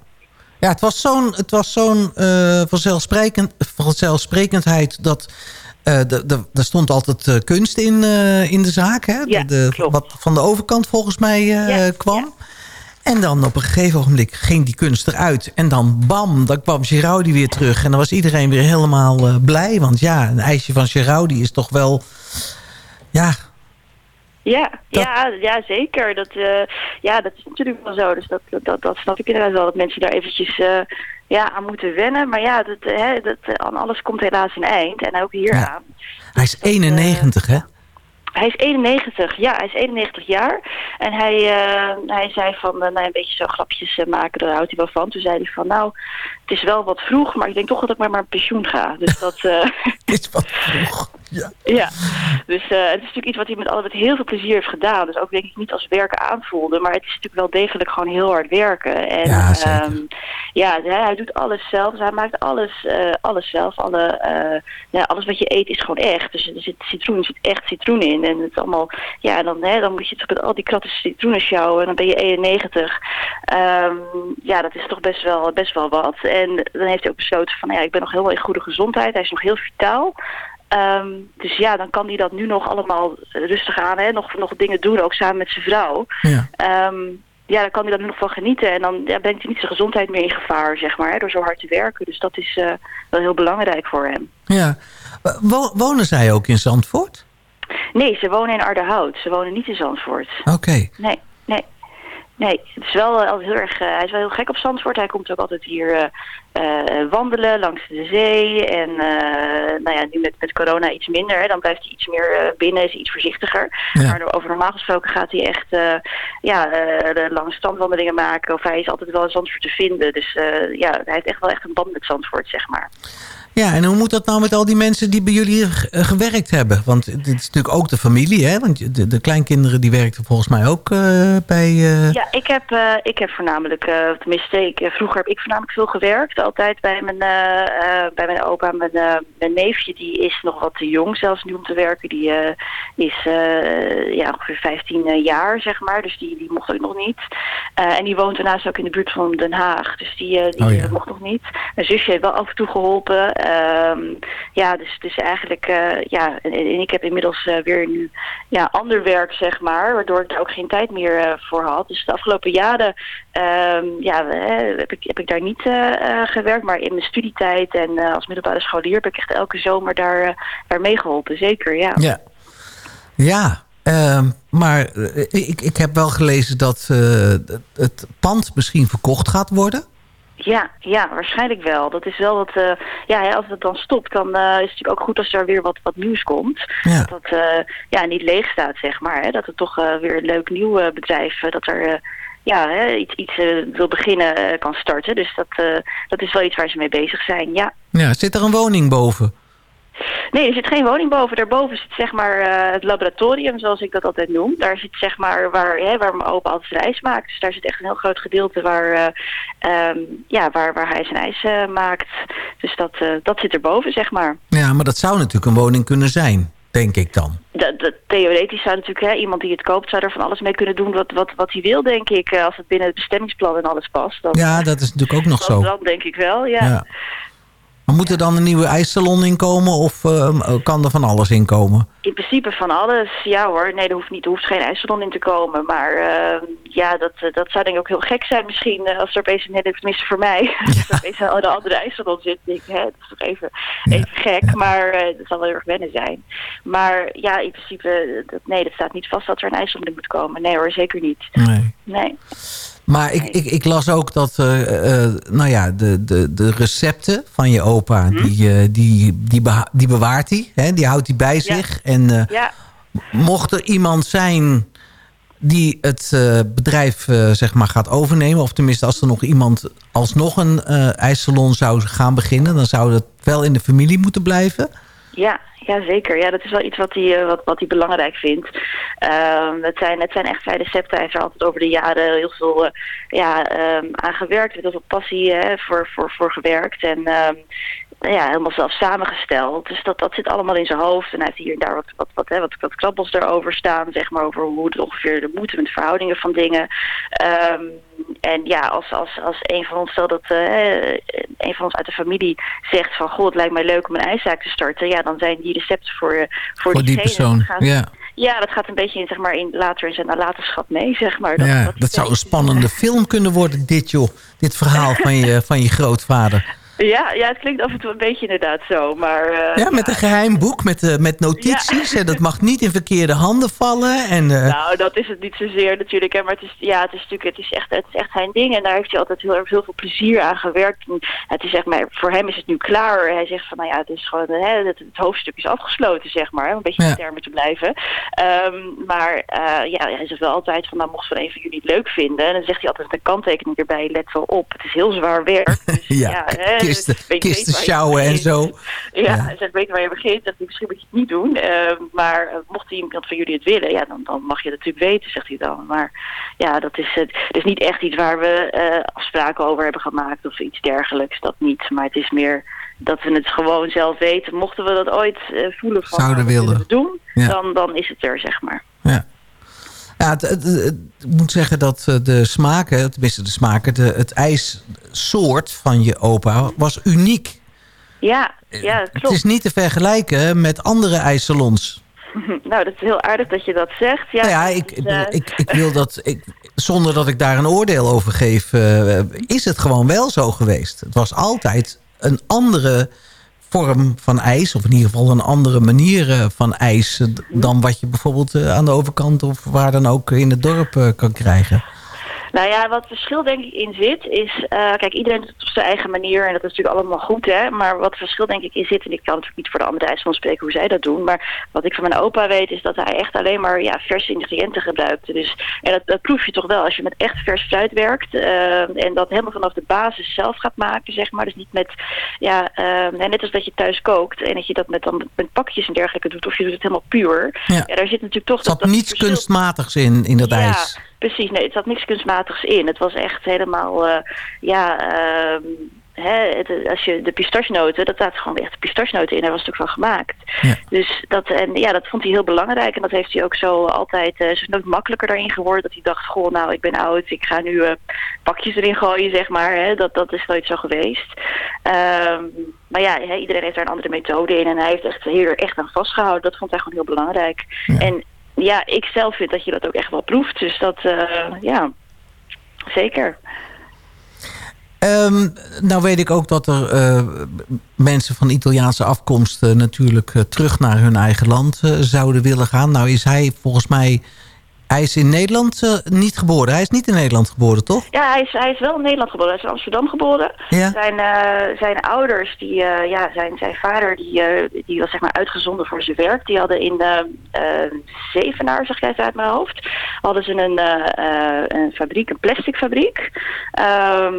Ja, het was zo'n het was zo'n eh, vanzelfsprekend, vanzelfsprekendheid dat... eh, de- de- er stond altijd eh, kunst in, eh, in de zaak, hè? Ja, de, de- wat van de overkant volgens mij eh, kwam. En dan op een gegeven ogenblik ging die kunst eruit. En dan bam, dan kwam Giraudi weer terug. En dan was iedereen weer helemaal eh, blij. Want ja, een ijsje van Giraudi is toch wel... Ja, Ja, ja, ja, zeker. Dat, eh, ja, dat is natuurlijk wel zo. Dus dat, dat, dat snap ik inderdaad wel. Dat mensen daar eventjes eh, ja, aan moeten wennen. Maar ja, dat, eh, hè, dat, aan alles komt helaas een eind. En ook hier aan. hij is 91, hè? Hij is 91, ja, hij is 91 jaar. En hij, hij zei van, nou, een beetje zo grapjes maken, daar houdt hij wel van. Toen zei hij van, nou, het is wel wat vroeg, maar ik denk toch dat ik maar maar pensioen ga. Dus dat... eh, is wat vroeg, ja. Ja, dus eh, het is natuurlijk iets wat hij met, alle- met heel veel plezier heeft gedaan. Dus ook denk ik niet als werken aanvoelde. Maar het is natuurlijk wel degelijk gewoon heel hard werken. En, Ja, zeker. ehm, ja, hij, hij doet alles zelf. Dus hij maakt alles, eh, alles zelf. Alle, ja, alles wat je eet is gewoon echt. Dus er zit citroen, er zit echt citroen in. En het is allemaal, ja, en dan, hè, dan moet je toch met al die kratten citroenen sjouwen. En dan ben je 91. Ehm, ja, dat is toch best wel, best wel wat. En dan heeft hij ook besloten van, ja, ik ben nog heel in goede gezondheid. Hij is nog heel vitaal. Ehm, dus ja, dan kan hij dat nu nog allemaal rustig aan, hè, nog, nog dingen doen, ook samen met zijn vrouw. Ja. Ehm, ja, dan kan hij daar nu nog van genieten. En dan ja, brengt hij niet zijn gezondheid meer in gevaar, zeg maar, hè, door zo hard te werken. Dus dat is eh, wel heel belangrijk voor hem. Ja. Wo- wonen zij ook in Zandvoort? Nee, ze wonen in Arderhout. Ze wonen niet in Zandvoort. Oké. Nee, nee. Nee, het is wel eh, altijd heel erg, eh, hij is wel heel gek op Zandvoort. Hij komt ook altijd hier eh, wandelen langs de zee. En nou ja, nu met, met corona iets minder. Hè, dan blijft hij iets meer binnen, is hij iets voorzichtiger. Ja. Maar over normaal gesproken gaat hij echt ja, lange standwandelingen maken. Of hij is altijd wel in Zandvoort te vinden. Dus ja, hij heeft echt wel echt een band met Zandvoort, zeg maar. Ja, en hoe moet dat nou met al die mensen die bij jullie hier eh, gewerkt hebben? Want dit is natuurlijk ook de familie, hè? Want de, de kleinkinderen die werkten volgens mij ook eh, bij... eh, Ja, ik heb, eh, ik heb voornamelijk, eh, tenminste, ik, vroeger heb ik voornamelijk veel gewerkt. Altijd bij mijn, eh, eh, bij mijn opa. Mijn, eh, mijn neefje die is nog wat te jong zelfs nu om te werken. Die eh, is eh, ja, ongeveer 15 jaar, zeg maar. Dus die, die mocht ook nog niet. Eh, en die woont daarnaast ook in de buurt van Den Haag. Dus die, die Oh ja. mocht nog niet. Mijn zusje heeft wel af en toe geholpen. Ehm, ja, dus, dus eigenlijk, eh, ja, en, ik heb inmiddels eh, weer nu ja, ander werk, zeg maar, waardoor ik daar ook geen tijd meer eh, voor had. Dus de afgelopen jaren ehm, ja, heb, ik, heb ik daar niet gewerkt, maar in mijn studietijd en als middelbare scholier heb ik echt elke zomer daar, daar meegeholpen, zeker, ja. Ja. Ja. Ehm, maar ik, ik heb wel gelezen dat het pand misschien verkocht gaat worden. Ja, ja, waarschijnlijk wel. Dat is wel wat. eh, ja, hè, als het dan stopt, dan eh, is het natuurlijk ook goed als er weer wat, wat nieuws komt. Ja. Dat dat eh, ja, niet leeg staat, zeg maar. Hè, dat het toch weer een leuk nieuw bedrijf, dat er ja, hè, iets, iets wil beginnen, kan starten. Dus dat, eh, dat is wel iets waar ze mee bezig zijn, ja. Ja, zit er een woning boven? Nee, er zit geen woning boven. Daarboven zit zeg maar eh, het laboratorium, zoals ik dat altijd noem. Daar zit zeg maar waar, hè, waar mijn opa altijd reis maakt. Dus daar zit echt een heel groot gedeelte waar, eh, ehm, ja, waar, waar hij zijn ijs eh, maakt. Dus dat, dat zit erboven, zeg maar. Ja, maar dat zou natuurlijk een woning kunnen zijn, denk ik dan. Dat, dat, theoretisch zou natuurlijk hè, iemand die het koopt, zou er van alles mee kunnen doen wat, wat, wat hij wil, denk ik. Als het binnen het bestemmingsplan en alles past. Dan, Ja, dat is natuurlijk ook nog dan, zo. dan denk ik wel, ja. Ja. Maar moet er dan een nieuwe ijssalon inkomen of eh, kan er van alles inkomen? In principe van alles, ja hoor. Nee, er hoeft, niet, er hoeft geen ijssalon in te komen. Maar eh, ja, dat, eh, dat zou denk ik ook heel gek zijn misschien. als er opeens, net, tenminste voor mij, als er opeens een andere ijssalon zit. Denk ik, hè, dat is toch even, even gek. Maar eh, dat zal wel heel erg wennen zijn. Maar ja, in principe, eh, dat, nee, dat staat niet vast dat er een ijssalon in moet komen. Nee hoor, zeker niet. Nee. Nee. Maar ik, ik, ik las ook dat eh, eh, nou ja, de, de, de recepten van je opa, Mhm. die, eh, die, die, beha- die bewaart hij. Hè? Die houdt hij bij zich. En Ja. mocht er iemand zijn die het bedrijf zeg maar gaat overnemen... of tenminste als er nog iemand alsnog een ijssalon zou gaan beginnen... dan zou dat wel in de familie moeten blijven. Ja, ja, zeker. Ja, dat is wel iets wat hij, eh, wat, wat hij belangrijk vindt. Ehm, het, zijn, het zijn echt zijn recepten. Hij heeft er altijd over de jaren heel veel eh, ja, ehm, aan gewerkt. Met heel veel passie hè, voor, voor, voor gewerkt. En ehm, ja, helemaal zelf samengesteld. Dus dat, dat zit allemaal in zijn hoofd. En hij heeft hier en daar wat, wat, wat, hè, wat, wat krabbels erover staan. Zeg maar over hoe het ongeveer moet met verhoudingen van dingen. Ehm, en ja, als, als, als een van ons, stel dat eh, een van ons uit de familie zegt van... goh, het lijkt mij leuk om een ijszaak te starten. Ja, dan zijn die recepten voor, eh, voor, Voor die persoon, gaat- ja. Ja, dat gaat een beetje in, zeg maar, in, later in zijn nalatenschap mee, zeg maar. Dat, ja, dat, dat zou een spannende film kunnen worden, dit joh. Dit verhaal van je, van je grootvader. Ja, ja, het klinkt af en toe een beetje inderdaad zo, maar... eh, Ja, met een geheim boek, met, eh, met notities. En dat mag niet in verkeerde handen vallen. En, eh, Nou, dat is het niet zozeer natuurlijk. Hè, maar het is, ja, het is natuurlijk het is echt, het is echt zijn ding. En daar heeft hij altijd heel erg heel veel plezier aan gewerkt. En het is zeg maar, voor hem is het nu klaar. Hij zegt van, nou ja, het is gewoon, hè, het, het hoofdstuk is afgesloten, zeg maar. Om een beetje in Ja. de termen te blijven. Ehm, maar ja, hij zegt wel altijd van, nou, mocht van een van jullie het leuk vinden. En dan zegt hij altijd een kanttekening erbij, let wel op. Het is heel zwaar werk. Dus, ja, hè, kisten, kisten sjouwen en zo. Ja, Ja. zegt, weet waar je begint. Dat misschien moet je het niet doen. Eh, maar eh, mocht iemand van jullie het willen, ja, dan, dan mag je het natuurlijk weten, zegt hij dan. Maar ja, dat is, het het is niet echt iets waar we eh, afspraken over hebben gemaakt of iets dergelijks. Dat niet. Maar het is meer dat we het gewoon zelf weten. Mochten we dat ooit eh, voelen van Zouden nou, willen. doen, Ja. dan, dan is het er, zeg maar. Ja. Het, het- het- ik moet zeggen dat eh, de smaken, tenminste de smaken, de, het ijssoort van je opa was uniek. Ja, ja, dat Het klopt. is niet te vergelijken met andere ijssalons. nou, dat is heel aardig dat je dat zegt. Ja, nou ja, ik, ik, eh, ik, ik wil dat, ik, zonder dat ik daar een oordeel over geef, eh, is het gewoon wel zo geweest. Het was altijd een andere vorm van ijs, of in ieder geval een andere manier eh, van ijs, eh, dan wat je bijvoorbeeld eh, aan de overkant of waar dan ook in het dorp kan krijgen. Nou ja, wat het verschil denk ik in zit is... eh, kijk, iedereen doet het op zijn eigen manier en dat is natuurlijk allemaal goed, hè. Maar wat het verschil denk ik in zit... en ik kan natuurlijk niet voor de andere IJsselman spreken hoe zij dat doen... maar wat ik van mijn opa weet is dat hij echt alleen maar ja, verse ingrediënten gebruikte. Dus, en dat, dat proef je toch wel als je met echt vers fruit werkt... eh, en dat helemaal vanaf de basis zelf gaat maken, zeg maar. Dus niet met... Ja, eh, net als dat je thuis kookt en dat je dat met, dan, met pakjes en dergelijke doet... of je doet het helemaal puur. Ja. Ja, daar zit natuurlijk toch... Dat, dat niets kunstmatigs in, in dat ja, ijs. Precies. Nee, het zat niks kunstmatigs in. Het was echt helemaal, eh, ja, ehm, hè, het, als je de pistachenoten, dat staat gewoon echt pistachenoten in. Daar was het ook van gemaakt. Ja. Dus dat, en ja, dat vond hij heel belangrijk. En dat heeft hij ook zo altijd, eh, is nooit makkelijker daarin geworden. Dat hij dacht, goh, nou, ik ben oud, ik ga nu eh, pakjes erin gooien, zeg maar. Hè. Dat, dat is nooit zo geweest. Ehm, maar ja, hè, iedereen heeft daar een andere methode in. En hij heeft echt hier echt aan vastgehouden. Dat vond hij gewoon heel belangrijk. En ja, ik zelf vind dat je dat ook echt wel proeft. Dus dat, eh, ja, zeker. Ehm, nou weet ik ook dat er eh, mensen van Italiaanse afkomst... eh, natuurlijk terug naar hun eigen land zouden willen gaan. Nou is hij volgens mij... Hij is in Nederland eh, niet geboren. Hij is niet in Nederland geboren, toch? Ja, hij is, hij is wel in Nederland geboren. Hij is in Amsterdam geboven. Ja. Zijn, eh, zijn ouders, die, eh, ja, zijn, zijn vader, die, die was zeg maar uitgezonden voor zijn werk. Die hadden in Zevenaar, zeg ik even uit mijn hoofd, hadden ze een, een fabriek, een plasticfabriek. Ehm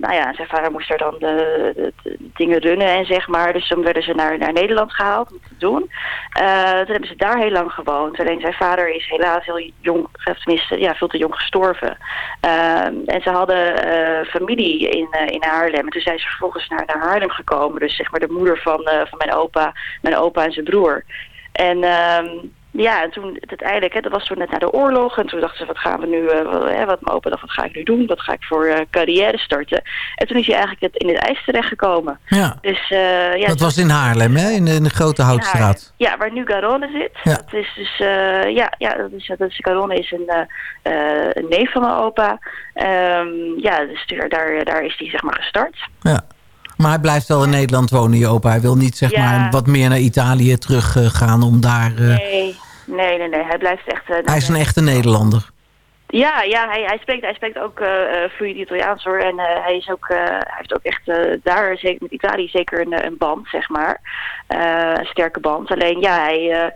nou ja, zijn vader moest er dan de, de- de dingen runnen en zeg maar. Dus toen werden ze naar, naar Nederland gehaald om het te doen. Toen hebben ze daar heel lang gewoond. Alleen zijn vader is helaas heel jong, tenminste ja, veel te jong gestorven. Ehm, en ze hadden eh, familie in, eh, in Haarlem. En toen zijn ze vervolgens naar, naar Haarlem gekomen. Dus zeg maar de moeder van, eh, van mijn opa, mijn opa en zijn broer. En ehm, ja, en toen uiteindelijk, hè, dat was toen net na de oorlog. En toen dachten ze, wat gaan we nu, eh, wat, hè, wat mijn opa dacht, wat ga ik nu doen? Wat ga ik voor eh, carrière starten? En toen is hij eigenlijk het, in het ijs terechtgekomen. Ja. Dus, eh, ja, dat was in Haarlem, hè? In de, in de Grote Houtstraat. ja, waar nu Garonne zit. Ja. Dat is dus, ja, ja, dat is, dat is, Garonne is een, een neef van mijn opa. Ehm, ja, dus daar, daar, daar is hij zeg maar gestart. Ja. Maar hij blijft wel in Nederland wonen, je opa. Hij wil niet zeg Ja. maar wat meer naar Italië terug eh, gaan om daar... eh, Nee, nee, nee, nee. Hij blijft echt... eh, hij is een echte Nederlander. Ja, ja hij, hij, spreekt, hij spreekt ook vloeiend Italiaans hoor. En hij, is ook, hij heeft ook echt daar, zeker met Italië, zeker een, een band, zeg maar. Een sterke band. Alleen ja, hij,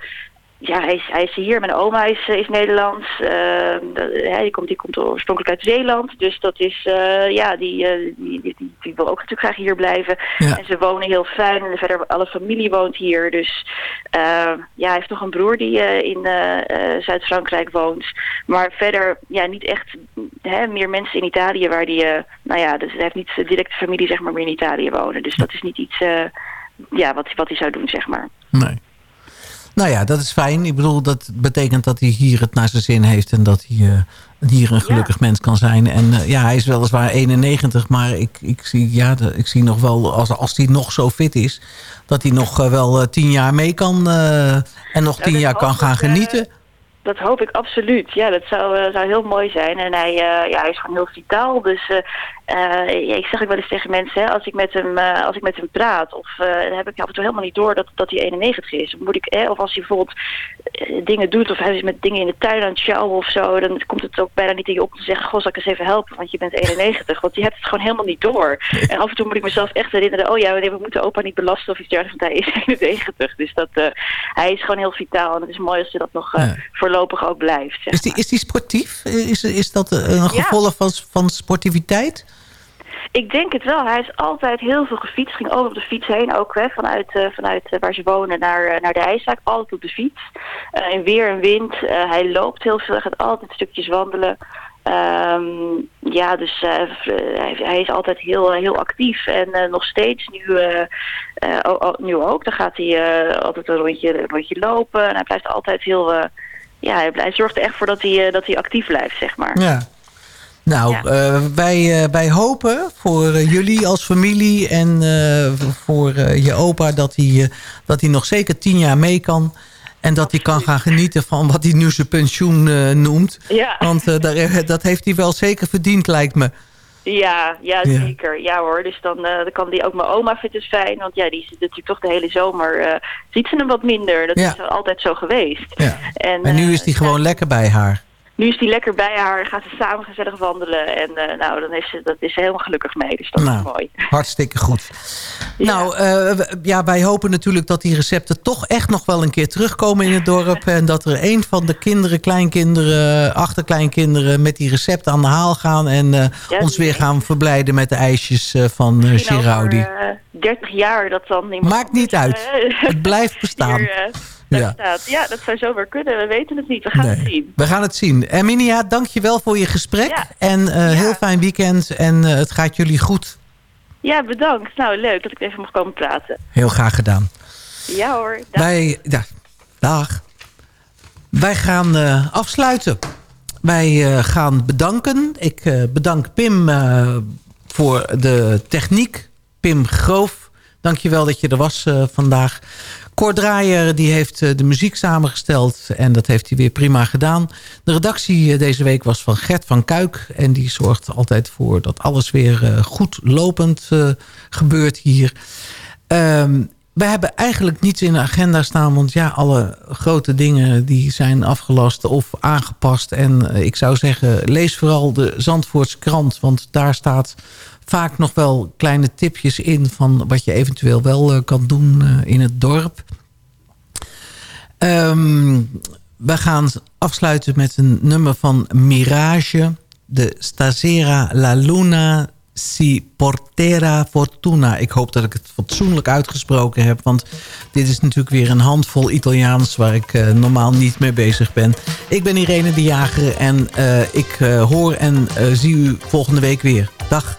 ja, hij, is, hij is hier. Mijn oma is, is Nederlands. Eh, dat- hij die komt, die komt oorspronkelijk uit Zeeland. Dus dat is, eh, ja, die, eh, die, die, die, wil ook natuurlijk graag hier blijven. Ja. En ze wonen heel fijn. En verder, alle familie woont hier. Dus eh, ja, hij heeft nog een broer die eh, in eh, eh, Zuid-Frankrijk woont. Maar verder, ja, niet echt hè, meer mensen in Italië waar die, eh, nou ja, dus hij heeft niet directe familie zeg maar meer in Italië wonen. Dus dat is niet iets, eh, ja, wat, wat hij zou doen, zeg maar. Nee. Nou ja, dat is fijn. Ik bedoel, dat betekent dat hij hier het naar zijn zin heeft... en dat hij eh, hier een gelukkig mens kan zijn. En eh, ja, hij is weliswaar 91, maar ik, ik, zie, ja, de- ik zie nog wel... als, als hij nog zo fit is, dat hij nog eh, wel tien jaar mee kan... en nog tien dat jaar kan gaan genieten. Dat hoop ik absoluut. Ja, dat zou, eh, zou heel mooi zijn. En hij, eh, ja, hij is gewoon heel vitaal. Dus eh, ja, ik zeg ook wel eens tegen mensen, hè, als, ik met hem, als ik met hem praat, of dan heb ik af en toe helemaal niet door dat, dat hij 91 is. Moet ik, hè, of als hij bijvoorbeeld dingen doet, of hij is met dingen in de tuin aan het sjouwen of zo, dan komt het ook bijna niet in je op te zeggen, goh, zal ik eens even helpen, want je bent 91. Want je hebt het gewoon helemaal niet door. En af en toe moet ik mezelf echt herinneren, oh ja, we moeten opa niet belasten of iets dergelijks, want hij is 91. Dus dat, hij is gewoon heel vitaal en het is mooi als hij dat nog Ja. Voorlopig ook blijft. zeg Is die, is die sportief? Is, is dat een gevolg van, van sportiviteit? Ik denk het wel. Hij is altijd heel veel gefietst. Ging over op de fiets heen ook. Hè, vanuit eh, vanuit eh, waar ze wonen naar, eh, naar de ijszaak. Altijd op de fiets. In weer en wind. Hij loopt heel veel. Hij gaat altijd stukjes wandelen. Ehm, ja, dus hij, hij is altijd heel, heel actief. En nog steeds nu, nu ook. Dan gaat hij altijd een rondje, een rondje lopen. En hij blijft altijd heel... ja, hij, hij zorgt er echt voor dat hij, eh, dat hij actief blijft, zeg maar. Ja. Nou, eh, wij, eh, wij hopen voor jullie als familie en voor je opa... Dat hij, dat hij nog zeker tien jaar mee kan... En dat hij kan gaan genieten van wat hij nu zijn pensioen noemt. Ja. Want daar, dat heeft hij wel zeker verdiend, lijkt me. Ja, ja, Ja. zeker. Ja hoor, dus dan, eh, dan kan die ook mijn oma vindt het fijn. Want ja, die zit natuurlijk toch de hele zomer, eh, ziet ze hem wat minder. Dat Ja. is altijd zo geweest. Ja. En, En nu eh, is hij gewoon lekker bij haar. Nu is hij lekker bij haar, gaan ze samen gezellig wandelen. En eh, nou, dan is ze, dat is ze helemaal gelukkig mee. Dus dat Nou. is mooi. Hartstikke goed. Nou, eh, ja, wij hopen natuurlijk dat die recepten toch echt nog wel een keer terugkomen in het dorp. En dat er een van de kinderen, kleinkinderen, achterkleinkinderen met die recepten aan de haal gaan. En eh, Ja, ons weer gaan verblijden met de ijsjes van Misschien Giraudi. over, eh, 30 jaar dat dan Maakt niet uit. Het blijft bestaan. hier, daar Ja. staat. Ja, dat zou zomaar kunnen. We weten het niet. We gaan het zien. We gaan het zien. Emilia, dank je wel voor je gesprek. Ja. En eh, heel fijn weekend. En eh, het gaat jullie goed. Ja, bedankt. Nou, leuk dat ik even mocht komen praten. Heel graag gedaan. Ja hoor. dag. Wij, ja, dag. Wij gaan eh, afsluiten. Wij gaan bedanken. Ik bedank Pim voor de techniek. Pim Groof, Dankjewel dat je er was vandaag. Cor Draaier die heeft eh, de muziek samengesteld en dat heeft hij weer prima gedaan. De redactie eh, deze week was van Gert van Kuik. En die zorgt altijd voor dat alles weer eh, goed lopend gebeurt hier. Ehm, we hebben eigenlijk niets in de agenda staan. Want ja, alle grote dingen die zijn afgelast of aangepast. En ik zou zeggen, lees vooral de Zandvoortse krant. Want daar staat vaak nog wel kleine tipjes in... van wat je eventueel wel eh, kan doen eh, in het dorp. Ehm, we gaan afsluiten met een nummer van Mirage. De Stasera La Luna si portera fortuna. Ik hoop dat ik het fatsoenlijk uitgesproken heb. Want dit is natuurlijk weer een handvol Italiaans... waar ik eh, normaal niet mee bezig ben. Ik ben Irene de Jager en ik hoor en zie u volgende week weer. Dag.